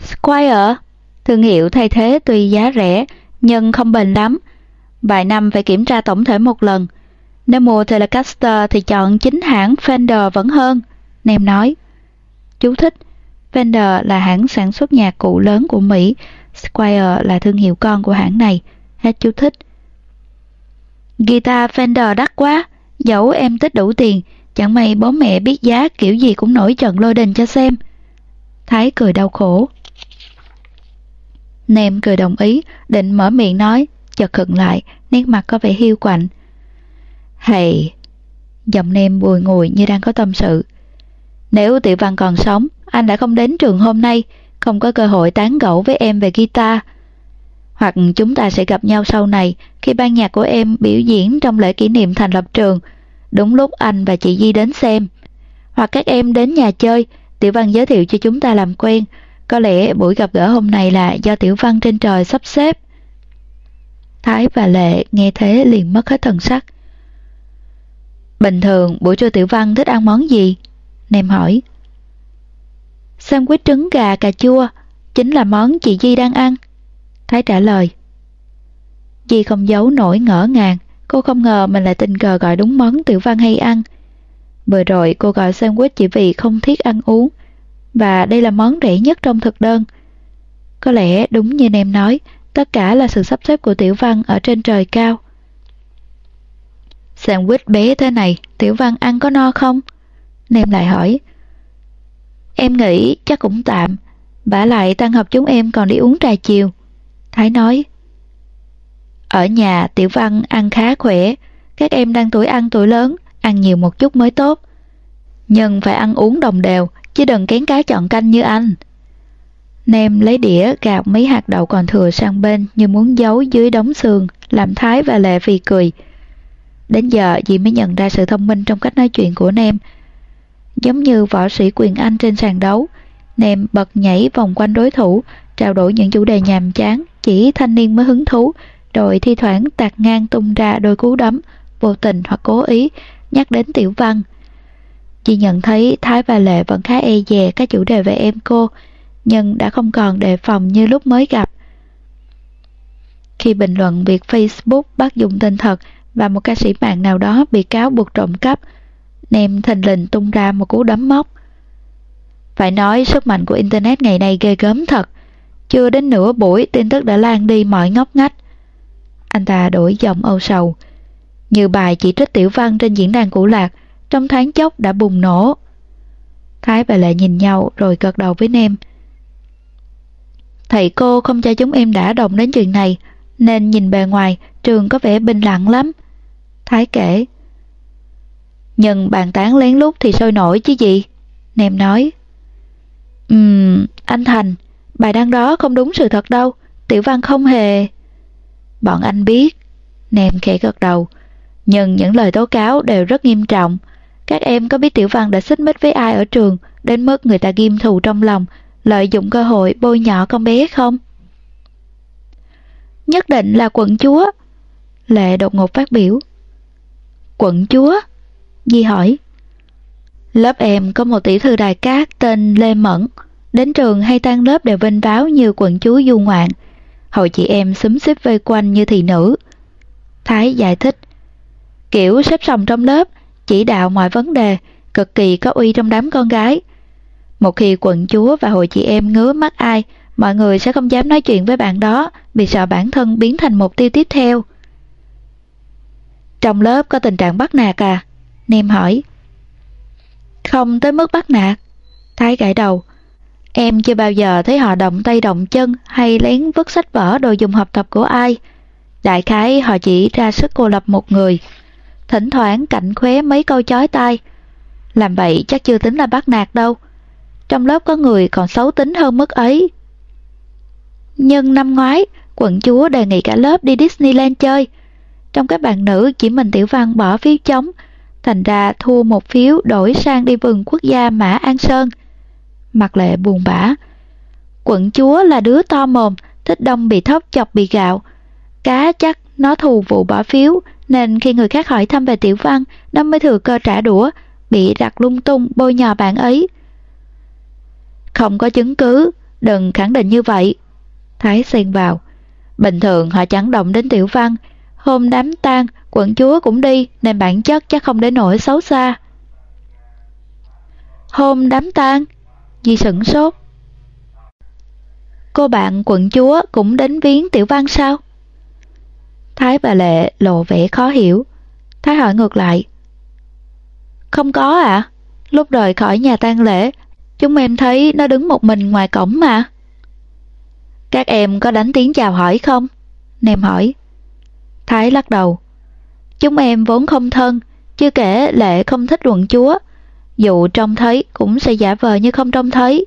A: Squire? Thương hiệu thay thế tuy giá rẻ, nhưng không bền lắm. Vài năm phải kiểm tra tổng thể một lần. Nếu mua Telecaster thì chọn chính hãng Fender vẫn hơn, Nem nói. Chú thích, Fender là hãng sản xuất nhạc cụ lớn của Mỹ, Squire là thương hiệu con của hãng này. Hết chú thích. Guitar Fender đắt quá, dẫu em tích đủ tiền, chẳng may bố mẹ biết giá kiểu gì cũng nổi trận lôi đình cho xem. Thái cười đau khổ. Nem cười đồng ý, định mở miệng nói, chợt khựng lại, nét mặt có vẻ hiu quạnh. Hầy, giọng Nem bùi ngùi như đang có tâm sự. Nếu Tiểu Văn còn sống, anh đã không đến trường hôm nay, không có cơ hội tán gẫu với em về guitar. Hoặc chúng ta sẽ gặp nhau sau này khi ban nhạc của em biểu diễn trong lễ kỷ niệm thành lập trường, đúng lúc anh và chị Di đến xem. Hoặc các em đến nhà chơi, Tiểu Văn giới thiệu cho chúng ta làm quen, có lẽ buổi gặp gỡ hôm nay là do Tiểu Văn trên trời sắp xếp. Thái và Lệ nghe thế liền mất hết thần sắc. Bình thường buổi trưa Tiểu Văn thích ăn món gì? Nem hỏi. Sandwich trứng gà cà chua, chính là món chị Di đang ăn. Thái trả lời. Di không giấu nổi ngỡ ngàng, cô không ngờ mình lại tình cờ gọi đúng món Tiểu Văn hay ăn. Vừa rồi cô gọi sandwich chỉ vì không thiết ăn uống, và đây là món rẻ nhất trong thực đơn. Có lẽ đúng như Nem nói, tất cả là sự sắp xếp của Tiểu Văn ở trên trời cao. Sandwich bé thế này, Tiểu Văn ăn có no không? Nem lại hỏi. Em nghĩ chắc cũng tạm, bả lại tăng học chúng em còn đi uống trà chiều. Thái nói. Ở nhà Tiểu Văn ăn khá khỏe, các em đang tuổi ăn tuổi lớn, ăn nhiều một chút mới tốt. Nhưng phải ăn uống đồng đều, chứ đừng kén cá chọn canh như anh. Nem lấy đĩa gạt mấy hạt đậu còn thừa sang bên như muốn giấu dưới đống xương, làm Thái và Lệ phì cười. Đến giờ dì mới nhận ra sự thông minh trong cách nói chuyện của Nem. Giống như võ sĩ quyền Anh trên sàn đấu, Nem bật nhảy vòng quanh đối thủ, trao đổi những chủ đề nhàm chán, chỉ thanh niên mới hứng thú, rồi thi thoảng tạt ngang tung ra đôi cú đấm, vô tình hoặc cố ý, nhắc đến tiểu văn. Chị nhận thấy Thái và Lệ vẫn khá e dè các chủ đề về em cô, nhưng đã không còn đề phòng như lúc mới gặp. Khi bình luận việc Facebook bắt dùng tên thật và một ca sĩ mạng nào đó bị cáo buộc trộm cắp, Nem thình lình tung ra một cú đấm móc. Phải nói sức mạnh của Internet ngày nay ghê gớm thật. Chưa đến nửa buổi tin tức đã lan đi mọi ngóc ngách. Anh ta đổi giọng âu sầu. Như bài chỉ trích tiểu văn trên diễn đàn cũ lạc, trong tháng chốc đã bùng nổ. Thái và Lệ nhìn nhau rồi gật đầu với Nem. Thầy cô không cho chúng em đã đồng đến chuyện này, nên nhìn bề ngoài trường có vẻ bình lặng lắm. Thái kể. Nhưng bàn tán lén lút thì sôi nổi chứ gì? Nem nói. Ừm, anh Thành, bài đăng đó không đúng sự thật đâu, tiểu văn không hề... Bọn anh biết. Nem khẽ gật đầu. Nhưng những lời tố cáo đều rất nghiêm trọng. Các em có biết tiểu văn đã xích mích với ai ở trường đến mức người ta ghim thù trong lòng, lợi dụng cơ hội bôi nhọ con bé không? Nhất định là quận chúa. Lệ đột ngột phát biểu. Quận chúa? Di hỏi. Lớp em có một tỷ thư đài cát tên Lê Mẫn. Đến trường hay tan lớp đều vinh báo như quận chúa du ngoạn. Hội chị em xúm xếp vây quanh như thị nữ. Thái giải thích. Kiểu xếp sòng trong lớp, chỉ đạo mọi vấn đề, cực kỳ có uy trong đám con gái. Một khi quận chúa và hội chị em ngứa mắt ai, mọi người sẽ không dám nói chuyện với bạn đó vì sợ bản thân biến thành mục tiêu tiếp theo. Trong lớp có tình trạng bắt nạt à? Nem hỏi. Không tới mức bắt nạt. Thái gãi đầu. Em chưa bao giờ thấy họ động tay động chân hay lén vứt sách vở đồ dùng học tập của ai. Đại khái họ chỉ ra sức cô lập một người. Thỉnh thoảng cạnh khóe mấy câu chói tai. Làm vậy chắc chưa tính là bắt nạt đâu. Trong lớp có người còn xấu tính hơn mức ấy. Nhưng năm ngoái, quận chúa đề nghị cả lớp đi Disneyland chơi. Trong các bạn nữ chỉ mình Tiểu Văn bỏ phiếu chống, thành ra thua một phiếu đổi sang đi vườn quốc gia Mã An Sơn. Mặt lệ buồn bã. Quận chúa là đứa to mồm, thích đông bị thóc chọc bị gạo. Cá chắc nó thù vụ bỏ phiếu, nên khi người khác hỏi thăm về Tiểu Văn, nó mới thừa cơ trả đũa, bị đặt lung tung bôi nhò bạn ấy. Không có chứng cứ, đừng khẳng định như vậy. Thái xen vào. Bình thường họ chẳng động đến Tiểu Văn, Hôm đám tang, quận chúa cũng đi nên bản chất chắc không đến nỗi xấu xa. Hôm đám tang, Di sửng sốt. Cô bạn quận chúa cũng đến viếng tiểu văn sao? Thái bà Lệ lộ vẻ khó hiểu. Thái hỏi ngược lại. Không có ạ. À? Lúc rời khỏi nhà tang lễ, chúng em thấy nó đứng một mình ngoài cổng mà. Các em có đánh tiếng chào hỏi không? Nem hỏi. Thái lắc đầu. Chúng em vốn không thân, chưa kể lệ không thích luận chúa. Dù trông thấy cũng sẽ giả vờ như không trông thấy.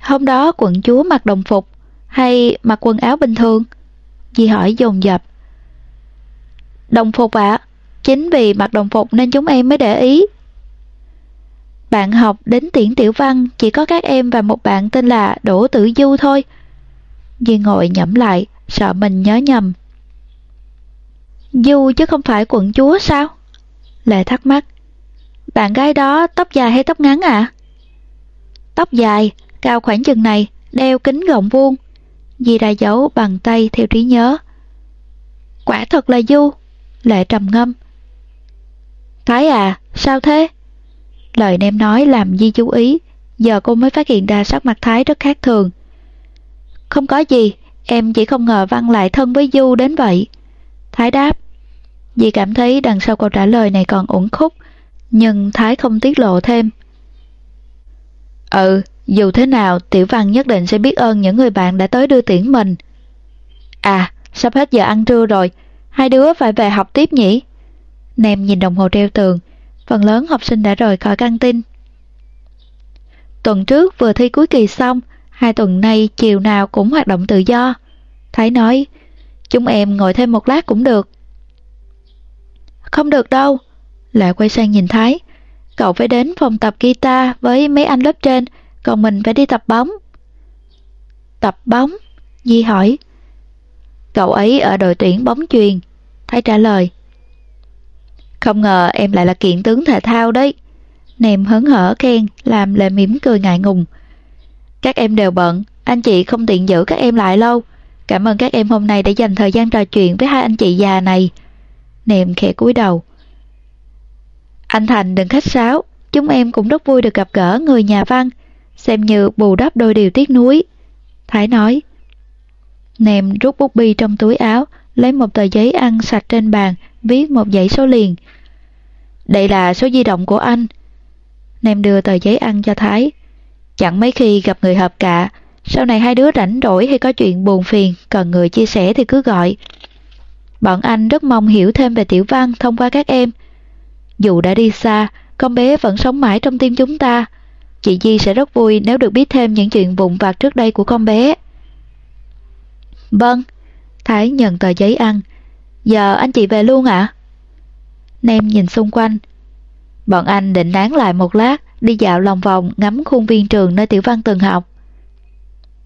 A: Hôm đó quận chúa mặc đồng phục hay mặc quần áo bình thường? Dì hỏi dồn dập. Đồng phục ạ, chính vì mặc đồng phục nên chúng em mới để ý. Bạn học đến tiễn tiểu văn chỉ có các em và một bạn tên là Đỗ Tử Du thôi. Dì ngồi nhẩm lại, sợ mình nhớ nhầm. Du chứ không phải quận chúa sao? Lệ thắc mắc. Bạn gái đó tóc dài hay tóc ngắn à? Tóc dài, cao khoảng chừng này, đeo kính gọng vuông. Di đã giấu bằng tay theo trí nhớ. Quả thật là Du. Lệ trầm ngâm. Thái à, sao thế? Lời nem nói làm Di chú ý, giờ cô mới phát hiện ra sắc mặt Thái rất khác thường. Không có gì, em chỉ không ngờ Văn lại thân với Du đến vậy. Thái đáp. Dì cảm thấy đằng sau câu trả lời này còn uẩn khúc, nhưng Thái không tiết lộ thêm. Ừ, dù thế nào, Tiểu Văn nhất định sẽ biết ơn những người bạn đã tới đưa tiễn mình. À, sắp hết giờ ăn trưa rồi, hai đứa phải về học tiếp nhỉ? Nem nhìn đồng hồ treo tường, phần lớn học sinh đã rời khỏi căng tin. Tuần trước vừa thi cuối kỳ xong, hai tuần nay chiều nào cũng hoạt động tự do. Thái nói, chúng em ngồi thêm một lát cũng được. Không được đâu. Lại quay sang nhìn Thái. Cậu phải đến phòng tập guitar với mấy anh lớp trên, còn mình phải đi tập bóng. Tập bóng? Di hỏi. Cậu ấy ở đội tuyển bóng truyền. Thái trả lời. Không ngờ em lại là kiện tướng thể thao đấy. Nèm hớn hở khen, làm lệ mỉm cười ngại ngùng. Các em đều bận, anh chị không tiện giữ các em lại lâu. Cảm ơn các em hôm nay đã dành thời gian trò chuyện với hai anh chị già này. Nèm khẽ cúi đầu. Anh Thành đừng khách sáo, chúng em cũng rất vui được gặp gỡ người nhà văn, xem như bù đắp đôi điều tiếc nuối. Thái nói. Nèm rút bút bi trong túi áo, lấy một tờ giấy ăn sạch trên bàn, viết một dãy số liền. Đây là số di động của anh. Nèm đưa tờ giấy ăn cho Thái. Chẳng mấy khi gặp người hợp cả, sau này hai đứa rảnh rỗi hay có chuyện buồn phiền, cần người chia sẻ thì cứ gọi. Bọn anh rất mong hiểu thêm về Tiểu Văn thông qua các em. Dù đã đi xa, con bé vẫn sống mãi trong tim chúng ta. Chị Di sẽ rất vui nếu được biết thêm những chuyện vụn vặt trước đây của con bé. Vâng, Thái nhận tờ giấy ăn. Giờ anh chị về luôn ạ? À? Nem nhìn xung quanh. Bọn anh định nán lại một lát, đi dạo lòng vòng ngắm khuôn viên trường nơi Tiểu Văn từng học.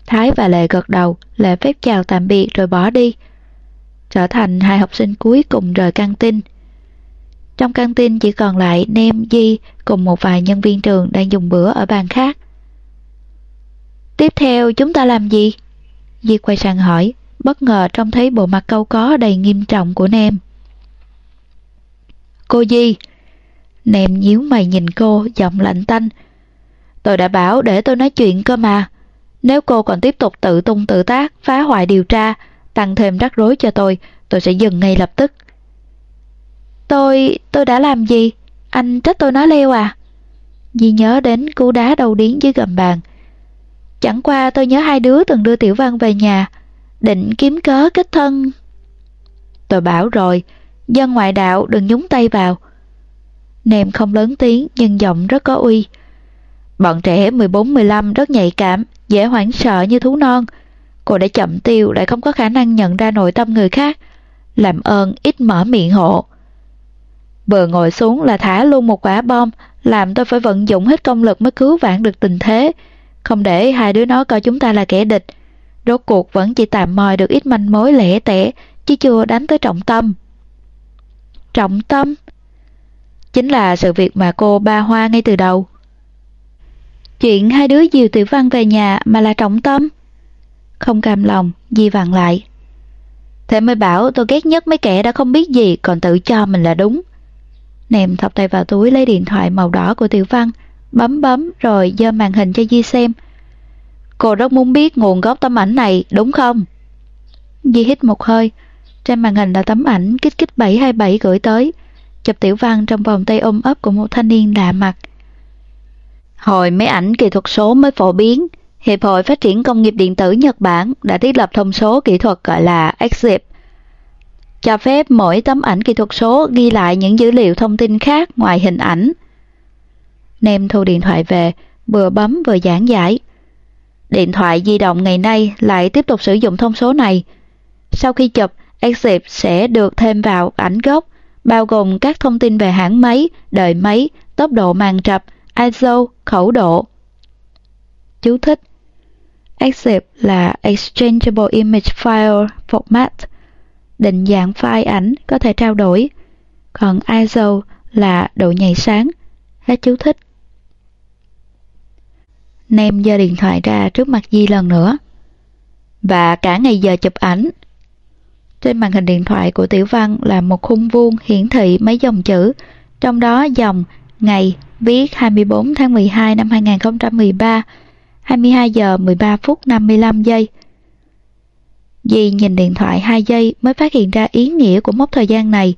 A: Thái và Lệ gật đầu, Lệ phép chào tạm biệt rồi bỏ đi trở thành hai học sinh cuối cùng rời căng tin. Trong căng tin chỉ còn lại Nem, Di cùng một vài nhân viên trường đang dùng bữa ở bàn khác. Tiếp theo chúng ta làm gì? Di quay sang hỏi, bất ngờ trông thấy bộ mặt câu có đầy nghiêm trọng của Nem. Cô Di! Nem nhíu mày nhìn cô, giọng lạnh tanh. Tôi đã bảo để tôi nói chuyện cơ mà. Nếu cô còn tiếp tục tự tung tự tác, phá hoại điều tra, tăng thêm rắc rối cho tôi, tôi sẽ dừng ngay lập tức. Tôi, tôi đã làm gì? Anh trách tôi nói leo à? Di nhớ đến cú đá đầu điến dưới gầm bàn. Chẳng qua tôi nhớ hai đứa từng đưa Tiểu Văn về nhà, định kiếm cớ kết thân. Tôi bảo rồi, dân ngoại đạo đừng nhúng tay vào. Nèm không lớn tiếng nhưng giọng rất có uy. Bọn trẻ 14-15 rất nhạy cảm, dễ hoảng sợ như thú non. Cô đã chậm tiêu lại không có khả năng nhận ra nội tâm người khác. Làm ơn ít mở miệng hộ. Vừa ngồi xuống là thả luôn một quả bom, làm tôi phải vận dụng hết công lực mới cứu vãn được tình thế. Không để hai đứa nó coi chúng ta là kẻ địch. Rốt cuộc vẫn chỉ tạm mòi được ít manh mối lẻ tẻ, chứ chưa đánh tới trọng tâm. Trọng tâm? Chính là sự việc mà cô ba hoa ngay từ đầu. Chuyện hai đứa dìu Tiểu Văn về nhà mà là trọng tâm. Không cam lòng, Di vặn lại. Thế mới bảo tôi ghét nhất mấy kẻ đã không biết gì còn tự cho mình là đúng. Nèm thọc tay vào túi lấy điện thoại màu đỏ của Tiểu Văn, bấm bấm rồi dơ màn hình cho Di xem. Cô rất muốn biết nguồn gốc tấm ảnh này, đúng không? Di hít một hơi. Trên màn hình là tấm ảnh kích kích 727 gửi tới. Chụp Tiểu Văn trong vòng tay ôm ấp của một thanh niên lạ mặt. Hồi máy ảnh kỹ thuật số mới phổ biến, Hiệp hội Phát triển Công nghiệp Điện tử Nhật Bản đã thiết lập thông số kỹ thuật gọi là EXIF, cho phép mỗi tấm ảnh kỹ thuật số ghi lại những dữ liệu thông tin khác ngoài hình ảnh. Nem thu điện thoại về, vừa bấm vừa giảng giải. Điện thoại di động ngày nay lại tiếp tục sử dụng thông số này. Sau khi chụp, EXIF sẽ được thêm vào ảnh gốc, bao gồm các thông tin về hãng máy, đời máy, tốc độ màn trập, ISO, khẩu độ. Chú thích EXIF là Exchangeable Image File Format, định dạng file ảnh có thể trao đổi, còn ISO là độ nhạy sáng. Hết chú thích. Nem giơ điện thoại ra trước mặt Di lần nữa. Và cả ngày giờ chụp ảnh. Trên màn hình điện thoại của Tiểu Văn là một khung vuông hiển thị mấy dòng chữ, trong đó dòng ngày viết 24 tháng 12 năm 2013, 22 giờ 13 phút 55 giây. Di nhìn điện thoại 2 giây mới phát hiện ra ý nghĩa của mốc thời gian này.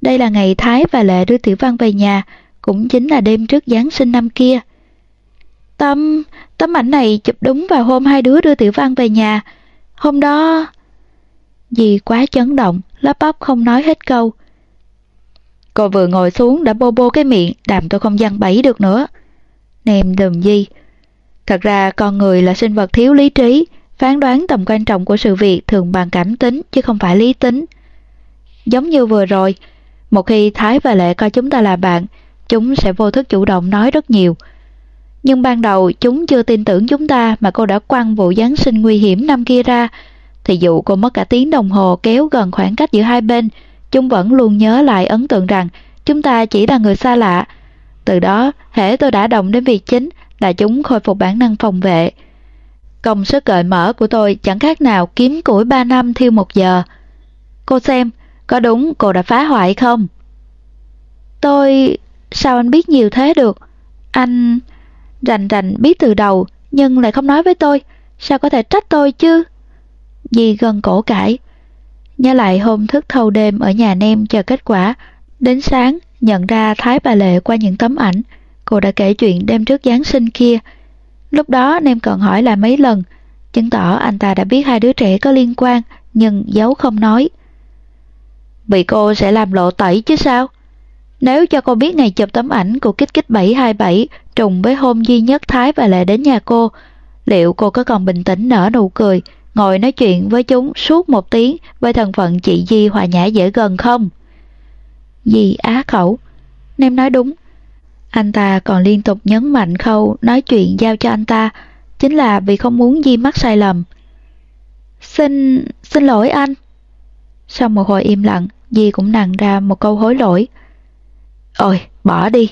A: Đây là ngày Thái và Lệ đưa Tiểu Văn về nhà, cũng chính là đêm trước Giáng sinh năm kia. Tâm, tấm ảnh này chụp đúng vào hôm hai đứa đưa Tiểu Văn về nhà. Hôm đó... Dì quá chấn động, lắp bắp không nói hết câu. Cô vừa ngồi xuống đã bô bô cái miệng, làm tôi không dăng bẫy được nữa. Nèm đùm Di. Thật ra con người là sinh vật thiếu lý trí, phán đoán tầm quan trọng của sự việc thường bằng cảm tính chứ không phải lý tính. Giống như vừa rồi, một khi Thái và Lệ coi chúng ta là bạn, chúng sẽ vô thức chủ động nói rất nhiều. Nhưng ban đầu chúng chưa tin tưởng chúng ta mà cô đã quăng vụ Giáng sinh nguy hiểm năm kia ra, thì dù cô mất cả tiếng đồng hồ kéo gần khoảng cách giữa hai bên, chúng vẫn luôn nhớ lại ấn tượng rằng chúng ta chỉ là người xa lạ. Từ đó, hễ tôi đã động đến việc chính là chúng khôi phục bản năng phòng vệ. Công sức gợi mở của tôi chẳng khác nào kiếm củi 3 năm thiêu một giờ. Cô xem, có đúng cô đã phá hoại không? Tôi... sao anh biết nhiều thế được? Anh... rành rành biết từ đầu nhưng lại không nói với tôi. Sao có thể trách tôi chứ? Dì gần cổ cãi. Nhớ lại hôm thức thâu đêm ở nhà nem chờ kết quả. Đến sáng, nhận ra Thái bà Lệ qua những tấm ảnh. Cô đã kể chuyện đêm trước Giáng sinh kia. Lúc đó Nem còn hỏi là mấy lần, chứng tỏ anh ta đã biết hai đứa trẻ có liên quan, nhưng giấu không nói. Bị cô sẽ làm lộ tẩy chứ sao? Nếu cho cô biết ngày chụp tấm ảnh của kích kích 727 trùng với hôm duy nhất Thái và Lệ đến nhà cô, liệu cô có còn bình tĩnh nở nụ cười, ngồi nói chuyện với chúng suốt một tiếng với thân phận chị Di hòa nhã dễ gần không? Di á khẩu. Nem nói đúng, anh ta còn liên tục nhấn mạnh khâu nói chuyện giao cho anh ta, chính là vì không muốn Di mắc sai lầm. Xin... xin lỗi anh. Sau một hồi im lặng, Di cũng nặng ra một câu hối lỗi. Ôi, bỏ đi.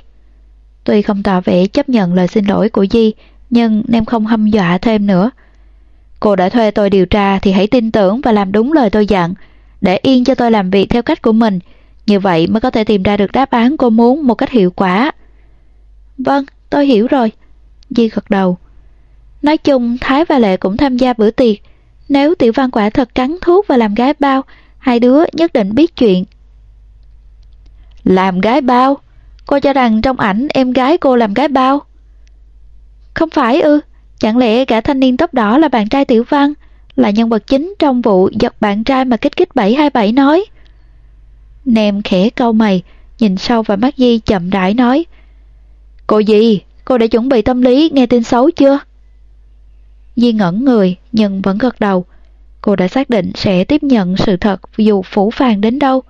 A: Tuy không tỏ vẻ chấp nhận lời xin lỗi của Di, nhưng nem không hâm dọa thêm nữa. Cô đã thuê tôi điều tra thì hãy tin tưởng và làm đúng lời tôi dặn, để yên cho tôi làm việc theo cách của mình. Như vậy mới có thể tìm ra được đáp án cô muốn một cách hiệu quả. Vâng, tôi hiểu rồi. Di gật đầu. Nói chung, Thái và Lệ cũng tham gia bữa tiệc. Nếu Tiểu Văn quả thật cắn thuốc và làm gái bao, hai đứa nhất định biết chuyện. Làm gái bao? Cô cho rằng trong ảnh em gái cô làm gái bao? Không phải ư, chẳng lẽ cả thanh niên tóc đỏ là bạn trai Tiểu Văn, là nhân vật chính trong vụ giật bạn trai mà kích kích 727 nói? Nem khẽ câu mày, nhìn sâu vào mắt Di chậm rãi nói. Cô gì, cô đã chuẩn bị tâm lý nghe tin xấu chưa? Di ngẩn người nhưng vẫn gật đầu. Cô đã xác định sẽ tiếp nhận sự thật dù phủ phàng đến đâu.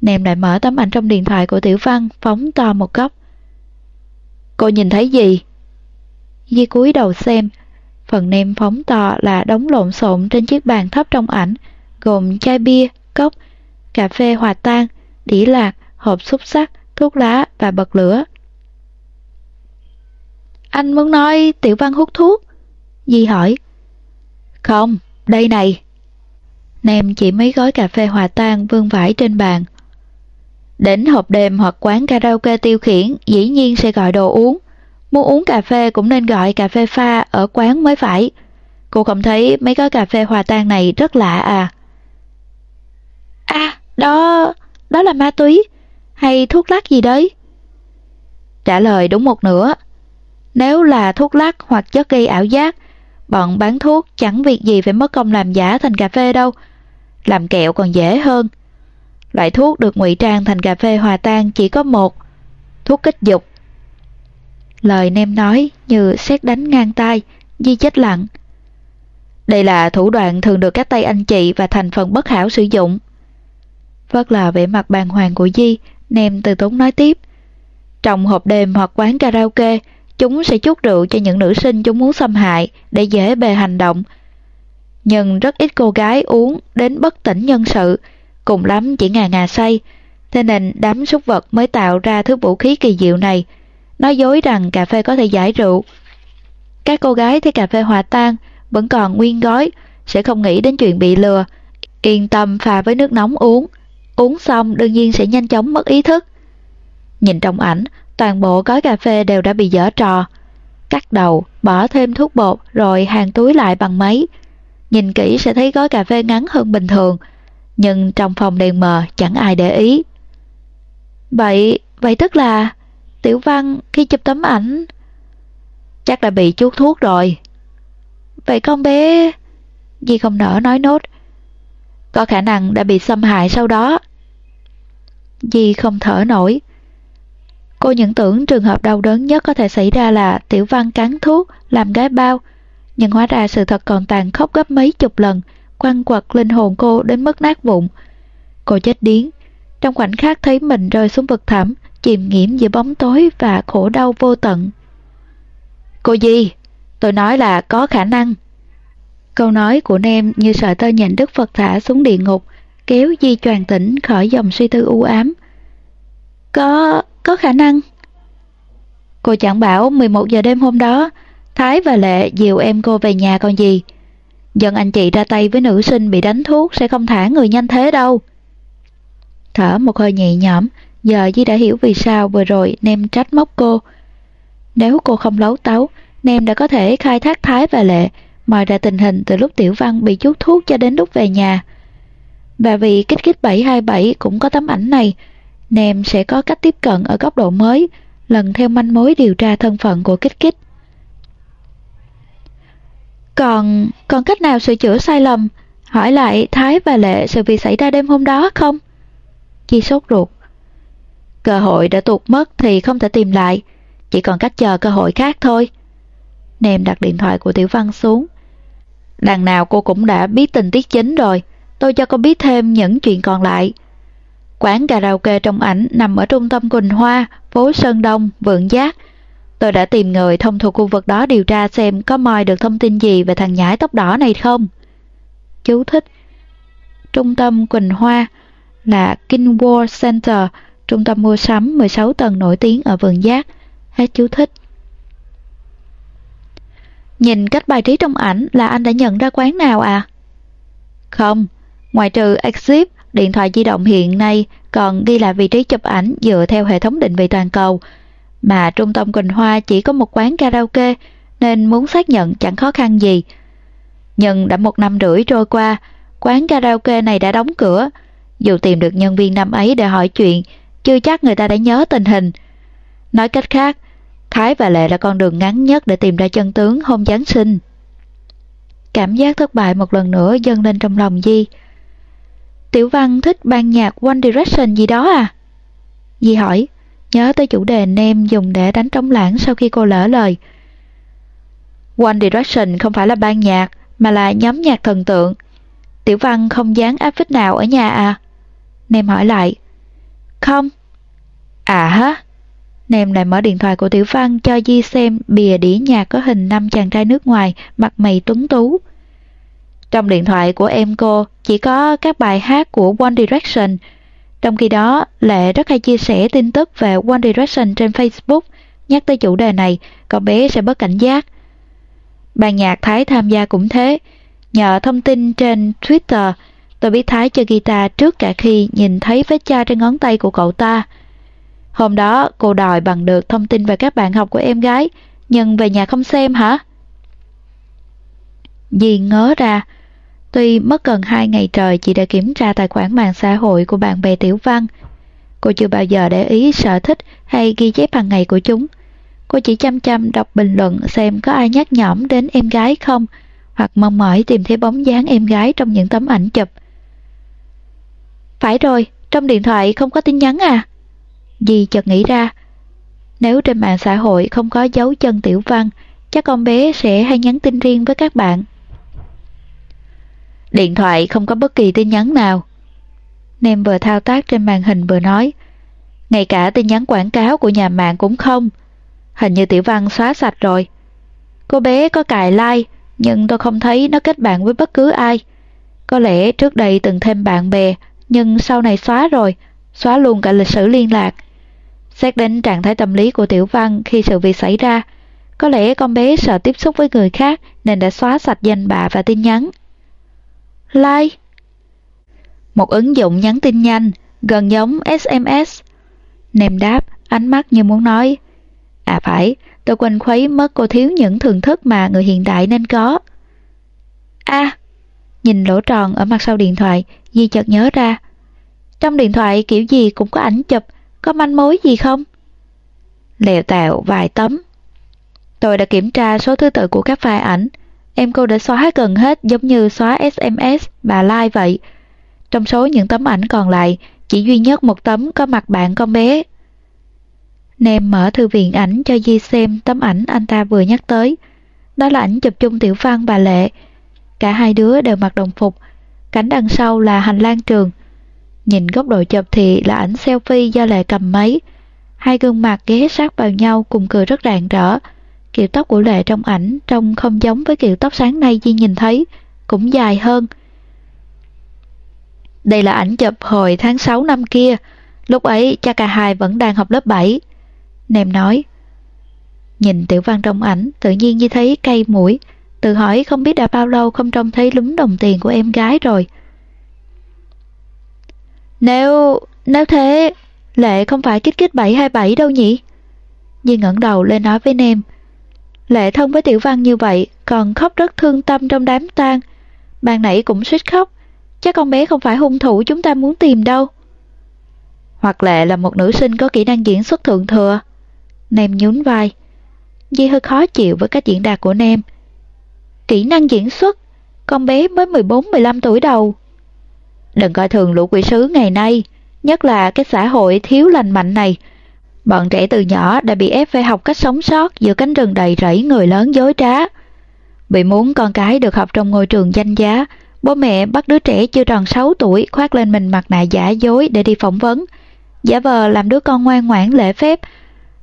A: Nem lại mở tấm ảnh trong điện thoại của Tiểu Văn phóng to một góc. Cô nhìn thấy gì? Di cúi đầu xem. Phần nem phóng to là đống lộn xộn trên chiếc bàn thấp trong ảnh, gồm chai bia, cốc, cà phê hòa tan, đĩa lạc, hộp xúc sắc, thuốc lá và bật lửa. Anh muốn nói Tiểu Văn hút thuốc? Di hỏi. Không, đây này. Nem chỉ mấy gói cà phê hòa tan vương vãi trên bàn. Đến hộp đêm hoặc quán karaoke tiêu khiển dĩ nhiên sẽ gọi đồ uống. Muốn uống cà phê cũng nên gọi cà phê pha ở quán mới phải. Cô không thấy mấy gói cà phê hòa tan này rất lạ à? À, đó... đó là ma túy hay thuốc lắc gì đấy? Trả lời đúng một nửa. Nếu là thuốc lắc hoặc chất gây ảo giác, bọn bán thuốc chẳng việc gì phải mất công làm giả thành cà phê đâu. Làm kẹo còn dễ hơn. Loại thuốc được ngụy trang thành cà phê hòa tan chỉ có một, thuốc kích dục. Lời nem nói như xét đánh ngang tai, Di chết lặng. Đây là thủ đoạn thường được các tay anh chị và thành phần bất hảo sử dụng. Vất là vẻ mặt bàng hoàng của Di, Nem từ tốn nói tiếp. Trong hộp đêm hoặc quán karaoke, chúng sẽ chút rượu cho những nữ sinh chúng muốn xâm hại để dễ bề hành động. Nhưng rất ít cô gái uống đến bất tỉnh nhân sự, cùng lắm chỉ ngà ngà say, thế nên đám súc vật mới tạo ra thứ vũ khí kỳ diệu này, nói dối rằng cà phê có thể giải rượu. Các cô gái thấy cà phê hòa tan vẫn còn nguyên gói, sẽ không nghĩ đến chuyện bị lừa, yên tâm pha với nước nóng uống, uống xong đương nhiên sẽ nhanh chóng mất ý thức. Nhìn trong ảnh, toàn bộ gói cà phê đều đã bị dở trò. Cắt đầu, bỏ thêm thuốc bột rồi hàng túi lại bằng máy. Nhìn kỹ sẽ thấy gói cà phê ngắn hơn bình thường, nhưng trong phòng đèn mờ chẳng ai để ý. Vậy, vậy tức là Tiểu Văn khi chụp tấm ảnh chắc là bị chuốt thuốc rồi. Vậy con bé... Di không nỡ nói nốt. Có khả năng đã bị xâm hại sau đó. Di không thở nổi. Cô nhận tưởng trường hợp đau đớn nhất có thể xảy ra là Tiểu Văn cắn thuốc, làm gái bao. Nhưng hóa ra sự thật còn tàn khốc gấp mấy chục lần, quăng quật linh hồn cô đến mức nát vụn. Cô chết điếng, trong khoảnh khắc thấy mình rơi xuống vực thẳm, chìm nghiễm giữa bóng tối và khổ đau vô tận. Cô di Tôi nói là có khả năng. Câu nói của Nem như sợi tơ nhện Đức Phật thả xuống địa ngục, kéo Di choàng tỉnh khỏi dòng suy tư u ám. Có... có khả năng. Cô chẳng bảo 11 giờ đêm hôm đó, Thái và Lệ dìu em cô về nhà còn gì. Dân anh chị ra tay với nữ sinh bị đánh thuốc sẽ không thả người nhanh thế đâu. Thở một hơi nhẹ nhõm, giờ Di đã hiểu vì sao vừa rồi Nem trách móc cô. Nếu cô không lấu tấu, Nem đã có thể khai thác Thái và Lệ, moi ra tình hình từ lúc Tiểu Văn bị chút thuốc cho đến lúc về nhà. Và vì kích kích 727 cũng có tấm ảnh này, Nem sẽ có cách tiếp cận ở góc độ mới, lần theo manh mối điều tra thân phận của kích kích. Còn, còn cách nào sửa chữa sai lầm? Hỏi lại Thái và Lệ sự việc xảy ra đêm hôm đó không? Chi sốt ruột. Cơ hội đã tuột mất thì không thể tìm lại, chỉ còn cách chờ cơ hội khác thôi. Nem đặt điện thoại của Tiểu Văn xuống. Đằng nào cô cũng đã biết tình tiết chính rồi, tôi cho cô biết thêm những chuyện còn lại. Quán karaoke trong ảnh nằm ở trung tâm Quỳnh Hoa, phố Sơn Đông, Vượng Giác. Tôi đã tìm người thông thuộc khu vực đó điều tra xem có moi được thông tin gì về thằng nhãi tóc đỏ này không. Chú thích Trung tâm Quỳnh Hoa là King World Center trung tâm mua sắm 16 tầng nổi tiếng ở vườn giác. Hết chú thích. Nhìn cách bài trí trong ảnh là anh đã nhận ra quán nào à? Không, ngoài trừ Exip, điện thoại di động hiện nay còn ghi lại vị trí chụp ảnh dựa theo hệ thống định vị toàn cầu. Mà trung tâm Quỳnh Hoa chỉ có một quán karaoke nên muốn xác nhận chẳng khó khăn gì. Nhưng đã một năm rưỡi trôi qua, quán karaoke này đã đóng cửa. Dù tìm được nhân viên năm ấy để hỏi chuyện, chưa chắc người ta đã nhớ tình hình. Nói cách khác, Thái và Lệ là con đường ngắn nhất để tìm ra chân tướng hôm Giáng sinh. Cảm giác thất bại một lần nữa dâng lên trong lòng Di. Tiểu Văn thích ban nhạc One Direction gì đó à? Di hỏi, nhớ tới chủ đề nem dùng để đánh trống lãng sau khi cô lỡ lời. One Direction không phải là ban nhạc, mà là nhóm nhạc thần tượng. Tiểu Văn không dán áp phích nào ở nhà à? Nem hỏi lại. Không. À hả? Nem lại mở điện thoại của Tiểu Văn cho Di xem bìa đĩa nhạc có hình năm chàng trai nước ngoài mặt mày tuấn tú. Trong điện thoại của em cô chỉ có các bài hát của One Direction. Trong khi đó, Lệ rất hay chia sẻ tin tức về One Direction trên Facebook. Nhắc tới chủ đề này, cậu bé sẽ bất cảnh giác. Ban nhạc Thái tham gia cũng thế. Nhờ thông tin trên Twitter, tôi biết Thái chơi guitar trước cả khi nhìn thấy vết cha trên ngón tay của cậu ta. Hôm đó cô đòi bằng được thông tin về các bạn học của em gái, nhưng về nhà không xem hả? Dì ngớ ra, tuy mất gần hai ngày trời chị đã kiểm tra tài khoản mạng xã hội của bạn bè Tiểu Văn. Cô chưa bao giờ để ý sở thích hay ghi chép hàng ngày của chúng. Cô chỉ chăm chăm đọc bình luận xem có ai nhắc nhõm đến em gái không, hoặc mong mỏi tìm thấy bóng dáng em gái trong những tấm ảnh chụp. Phải rồi, trong điện thoại không có tin nhắn à? Dì chợt nghĩ ra, nếu trên mạng xã hội không có dấu chân tiểu văn, chắc con bé sẽ hay nhắn tin riêng với các bạn. Điện thoại không có bất kỳ tin nhắn nào. Nem vừa thao tác trên màn hình vừa nói, ngay cả tin nhắn quảng cáo của nhà mạng cũng không. Hình như tiểu văn xóa sạch rồi. Cô bé có cài like, nhưng tôi không thấy nó kết bạn với bất cứ ai. Có lẽ trước đây từng thêm bạn bè, nhưng sau này xóa rồi, xóa luôn cả lịch sử liên lạc. Xét đến trạng thái tâm lý của Tiểu Văn khi sự việc xảy ra, có lẽ con bé sợ tiếp xúc với người khác nên đã xóa sạch danh bạ và tin nhắn. Like Một ứng dụng nhắn tin nhanh, gần giống SMS. nem đáp, ánh mắt như muốn nói. À phải, tôi quên khuấy mất cô thiếu những thưởng thức mà người hiện đại nên có. À, nhìn lỗ tròn ở mặt sau điện thoại, Di chợt nhớ ra. Trong điện thoại kiểu gì cũng có ảnh chụp, có manh mối gì không? Lèo tạo vài tấm. Tôi đã kiểm tra số thứ tự của các file ảnh. Em cô đã xóa gần hết giống như xóa SMS bà like vậy. Trong số những tấm ảnh còn lại, chỉ duy nhất một tấm có mặt bạn con bé. Nem mở thư viện ảnh cho Di xem tấm ảnh anh ta vừa nhắc tới. Đó là ảnh chụp chung Tiểu Văn và Lệ. Cả hai đứa đều mặc đồng phục. Cảnh đằng sau là hành lang trường. Nhìn góc độ chụp thì là ảnh selfie do Lệ cầm máy. Hai gương mặt ghé sát vào nhau cùng cười rất rạng rỡ. Kiểu tóc của Lệ trong ảnh trông không giống với kiểu tóc sáng nay Di nhìn thấy, cũng dài hơn. Đây là ảnh chụp hồi tháng 6 năm kia, lúc ấy cha cả hai vẫn đang học lớp 7. Nèm nói, nhìn Tiểu Văn trong ảnh tự nhiên như thấy cây mũi, tự hỏi không biết đã bao lâu không trông thấy lúm đồng tiền của em gái rồi. Nếu... nếu thế, Lệ không phải kích kích 727 đâu nhỉ? Di ngẩng đầu lên nói với Nem. Lệ thân với Tiểu Văn như vậy, còn khóc rất thương tâm trong đám tang. Ban nãy cũng suýt khóc, chắc con bé không phải hung thủ chúng ta muốn tìm đâu. Hoặc Lệ là một nữ sinh có kỹ năng diễn xuất thượng thừa. Nem nhún vai. Di hơi khó chịu với cách diễn đạt của Nem. Kỹ năng diễn xuất, con bé mới 14-15 tuổi đầu. Đừng coi thường lũ quỷ sứ ngày nay, nhất là cái xã hội thiếu lành mạnh này. Bọn trẻ từ nhỏ đã bị ép phải học cách sống sót giữa cánh rừng đầy rẫy người lớn dối trá. Vì muốn con cái được học trong ngôi trường danh giá, bố mẹ bắt đứa trẻ chưa tròn 6 tuổi khoác lên mình mặt nạ giả dối để đi phỏng vấn. Giả vờ làm đứa con ngoan ngoãn lễ phép.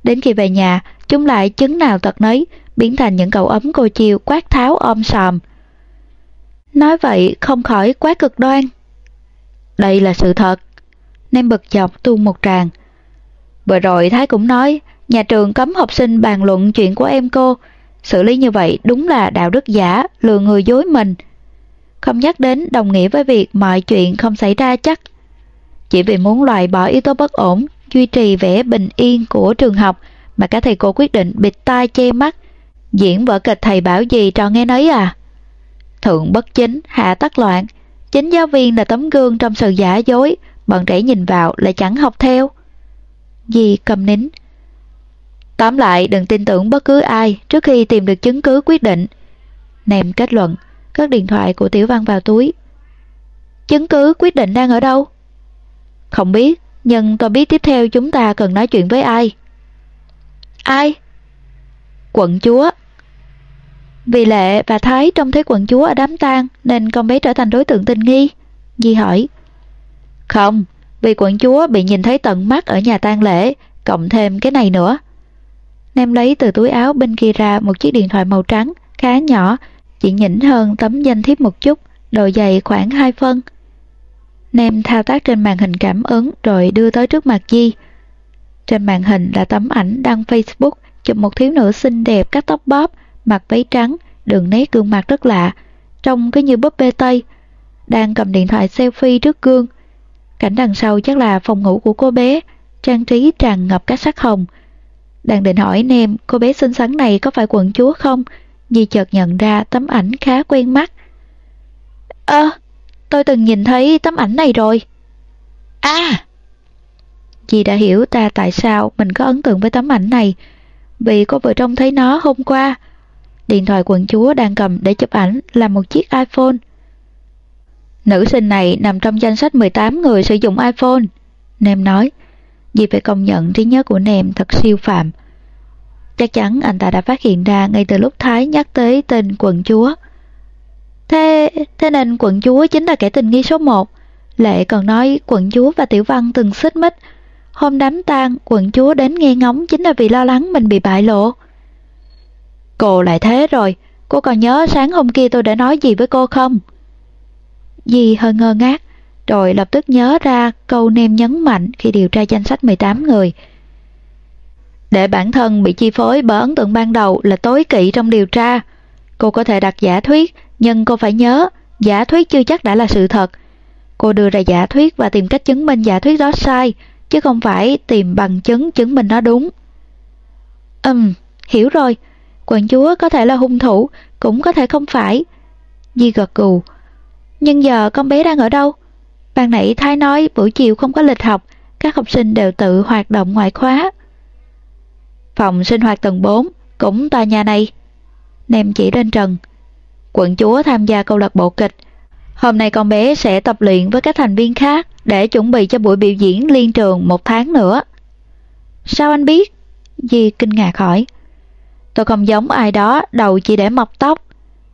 A: Đến khi về nhà, chúng lại chứng nào tật nấy, biến thành những cậu ấm cô chiều quát tháo ôm sòm. Nói vậy không khỏi quá cực đoan. Đây là sự thật. Nem bực dọc tuôn một tràng. Vừa rồi Thái cũng nói, nhà trường cấm học sinh bàn luận chuyện của em cô. Xử lý như vậy đúng là đạo đức giả, lừa người dối mình. Không nhắc đến đồng nghĩa với việc mọi chuyện không xảy ra chắc. Chỉ vì muốn loại bỏ yếu tố bất ổn, duy trì vẻ bình yên của trường học mà các thầy cô quyết định bịt tai che mắt. Diễn vở kịch thầy bảo gì trò nghe nấy à? Thượng bất chính, hạ tắc loạn. Chính giáo viên là tấm gương trong sự giả dối, bọn trẻ nhìn vào lại chẳng học theo. Dì cầm nín. Tóm lại đừng tin tưởng bất cứ ai trước khi tìm được chứng cứ quyết định. Nèm kết luận, cất điện thoại của Tiểu Văn vào túi. Chứng cứ quyết định đang ở đâu? Không biết, nhưng tôi biết tiếp theo chúng ta cần nói chuyện với ai. Ai? Quận chúa. Vì Lệ và Thái trông thấy quận chúa ở đám tang nên con bé trở thành đối tượng tình nghi. Di hỏi. Không, vì quận chúa bị nhìn thấy tận mắt ở nhà tang lễ, cộng thêm cái này nữa. Nam lấy từ túi áo bên kia ra một chiếc điện thoại màu trắng, khá nhỏ, chỉ nhỉnh hơn tấm danh thiếp một chút, độ dày khoảng 2 phân. Nam thao tác trên màn hình cảm ứng rồi đưa tới trước mặt Di. Trên màn hình là tấm ảnh đăng Facebook chụp một thiếu nữ xinh đẹp cắt tóc bóp, mặc váy trắng, đường nét gương mặt rất lạ, trông cứ như búp bê Tây, đang cầm điện thoại selfie trước gương. Cảnh đằng sau chắc là phòng ngủ của cô bé, trang trí tràn ngập các sắc hồng. Đang định hỏi Nem cô bé xinh xắn này có phải quận chúa không? Di chợt nhận ra tấm ảnh khá quen mắt. Ơ, tôi từng nhìn thấy tấm ảnh này rồi. À! Dì đã hiểu ta tại sao mình có ấn tượng với tấm ảnh này. Vì cô vừa trông thấy nó hôm qua. Điện thoại quận chúa đang cầm để chụp ảnh là một chiếc iPhone. Nữ sinh này nằm trong danh sách 18 người sử dụng iPhone. Nem nói, dì phải công nhận trí nhớ của Nem thật siêu phạm. Chắc chắn anh ta đã phát hiện ra ngay từ lúc Thái nhắc tới tên quận chúa. Thế, thế nên quận chúa chính là kẻ tình nghi số 1. Lệ còn nói quận chúa và Tiểu Văn từng xích mích. Hôm đám tang, quận chúa đến nghe ngóng chính là vì lo lắng mình bị bại lộ. Cô lại thế rồi, cô còn nhớ sáng hôm kia tôi đã nói gì với cô không? Dì hơi ngơ ngác, rồi lập tức nhớ ra câu nem nhấn mạnh khi điều tra danh sách 18 người. Để bản thân bị chi phối bởi ấn tượng ban đầu là tối kỵ trong điều tra. Cô có thể đặt giả thuyết, nhưng cô phải nhớ, giả thuyết chưa chắc đã là sự thật. Cô đưa ra giả thuyết và tìm cách chứng minh giả thuyết đó sai, chứ không phải tìm bằng chứng chứng minh nó đúng. Ừm, hiểu rồi. Quận chúa có thể là hung thủ, cũng có thể không phải. Di gật gù. Nhưng giờ con bé đang ở đâu? Ban nãy Thái nói buổi chiều không có lịch học, các học sinh đều tự hoạt động ngoại khóa. Phòng sinh hoạt tầng 4, cũng tòa nhà này. Nem chỉ lên trần. Quận chúa tham gia câu lạc bộ kịch. Hôm nay con bé sẽ tập luyện với các thành viên khác để chuẩn bị cho buổi biểu diễn liên trường một tháng nữa. Sao anh biết? Di kinh ngạc hỏi. Tôi không giống ai đó đầu chỉ để mọc tóc.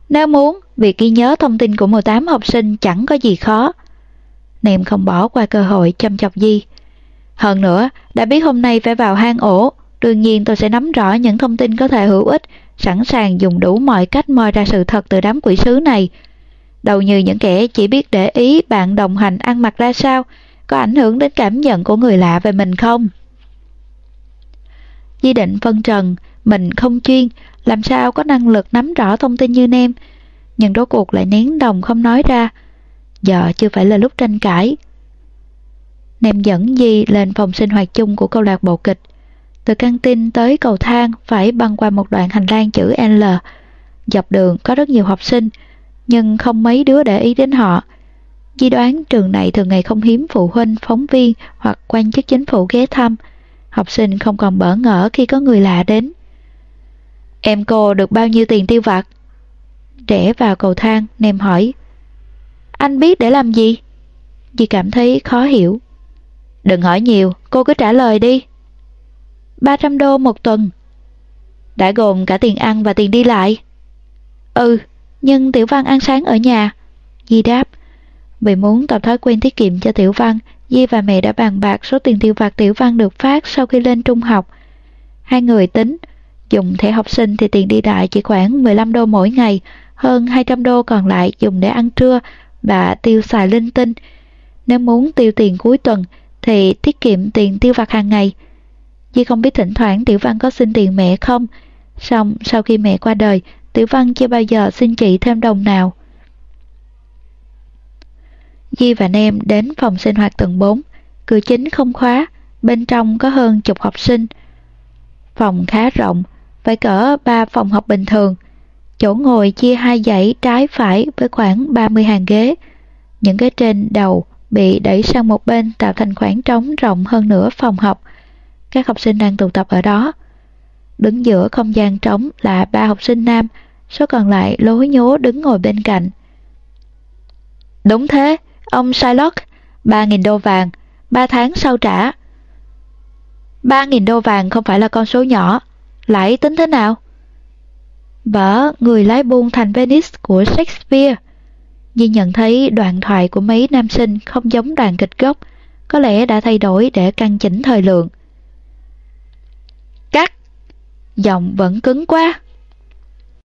A: Nếu muốn, việc ghi nhớ thông tin của 18 học sinh chẳng có gì khó. Nem không bỏ qua cơ hội chăm chọc Di. Hơn nữa, đã biết hôm nay phải vào hang ổ, đương nhiên tôi sẽ nắm rõ những thông tin có thể hữu ích, sẵn sàng dùng đủ mọi cách moi ra sự thật từ đám quỷ sứ này. Đầu như những kẻ chỉ biết để ý bạn đồng hành ăn mặc ra sao, có ảnh hưởng đến cảm nhận của người lạ về mình không? Di định phân trần, mình không chuyên, làm sao có năng lực nắm rõ thông tin như nem, nhưng rốt cuộc lại nén đồng không nói ra. Giờ chưa phải là lúc tranh cãi. Nem dẫn Di lên phòng sinh hoạt chung của câu lạc bộ kịch. Từ căng tin tới cầu thang phải băng qua một đoạn hành lang chữ L. Dọc đường có rất nhiều học sinh, nhưng không mấy đứa để ý đến họ. Di đoán trường này thường ngày không hiếm phụ huynh, phóng viên hoặc quan chức chính phủ ghé thăm. Học sinh không còn bỡ ngỡ khi có người lạ đến. Em cô được bao nhiêu tiền tiêu vặt? Rẽ vào cầu thang, Nem hỏi. Anh biết để làm gì? Di cảm thấy khó hiểu. Đừng hỏi nhiều, cô cứ trả lời đi. 300 đô một tuần. Đã gồm cả tiền ăn và tiền đi lại. Ừ, nhưng Tiểu Văn ăn sáng ở nhà. Di đáp. Vì muốn tập thói quen tiết kiệm cho Tiểu Văn, Di và mẹ đã bàn bạc số tiền tiêu vặt Tiểu Văn được phát sau khi lên trung học. Hai người tính, dùng thẻ học sinh thì tiền đi lại chỉ khoảng 15 đô mỗi ngày, hơn 200 đô còn lại dùng để ăn trưa và tiêu xài linh tinh. Nếu muốn tiêu tiền cuối tuần thì tiết kiệm tiền tiêu vặt hàng ngày. Di không biết thỉnh thoảng Tiểu Văn có xin tiền mẹ không. Xong sau khi mẹ qua đời, Tiểu Văn chưa bao giờ xin chị thêm đồng nào. Di và Nem đến phòng sinh hoạt tầng 4, cửa chính không khóa, bên trong có hơn chục học sinh. Phòng khá rộng, phải cỡ ba phòng học bình thường. Chỗ ngồi chia hai dãy trái phải với khoảng 30 hàng ghế. Những ghế trên đầu bị đẩy sang một bên tạo thành khoảng trống rộng hơn nửa phòng học. Các học sinh đang tụ tập ở đó. Đứng giữa không gian trống là ba học sinh nam, số còn lại lối nhố đứng ngồi bên cạnh. Đúng thế, ông Shylock, 3.000 đô vàng, 3 tháng sau trả. 3.000 đô vàng không phải là con số nhỏ, lại tính thế nào? Vở Người lái buôn thành Venice của Shakespeare. Di nhận thấy đoạn thoại của mấy nam sinh không giống đoạn kịch gốc, có lẽ đã thay đổi để căn chỉnh thời lượng. Cắt! Giọng vẫn cứng quá.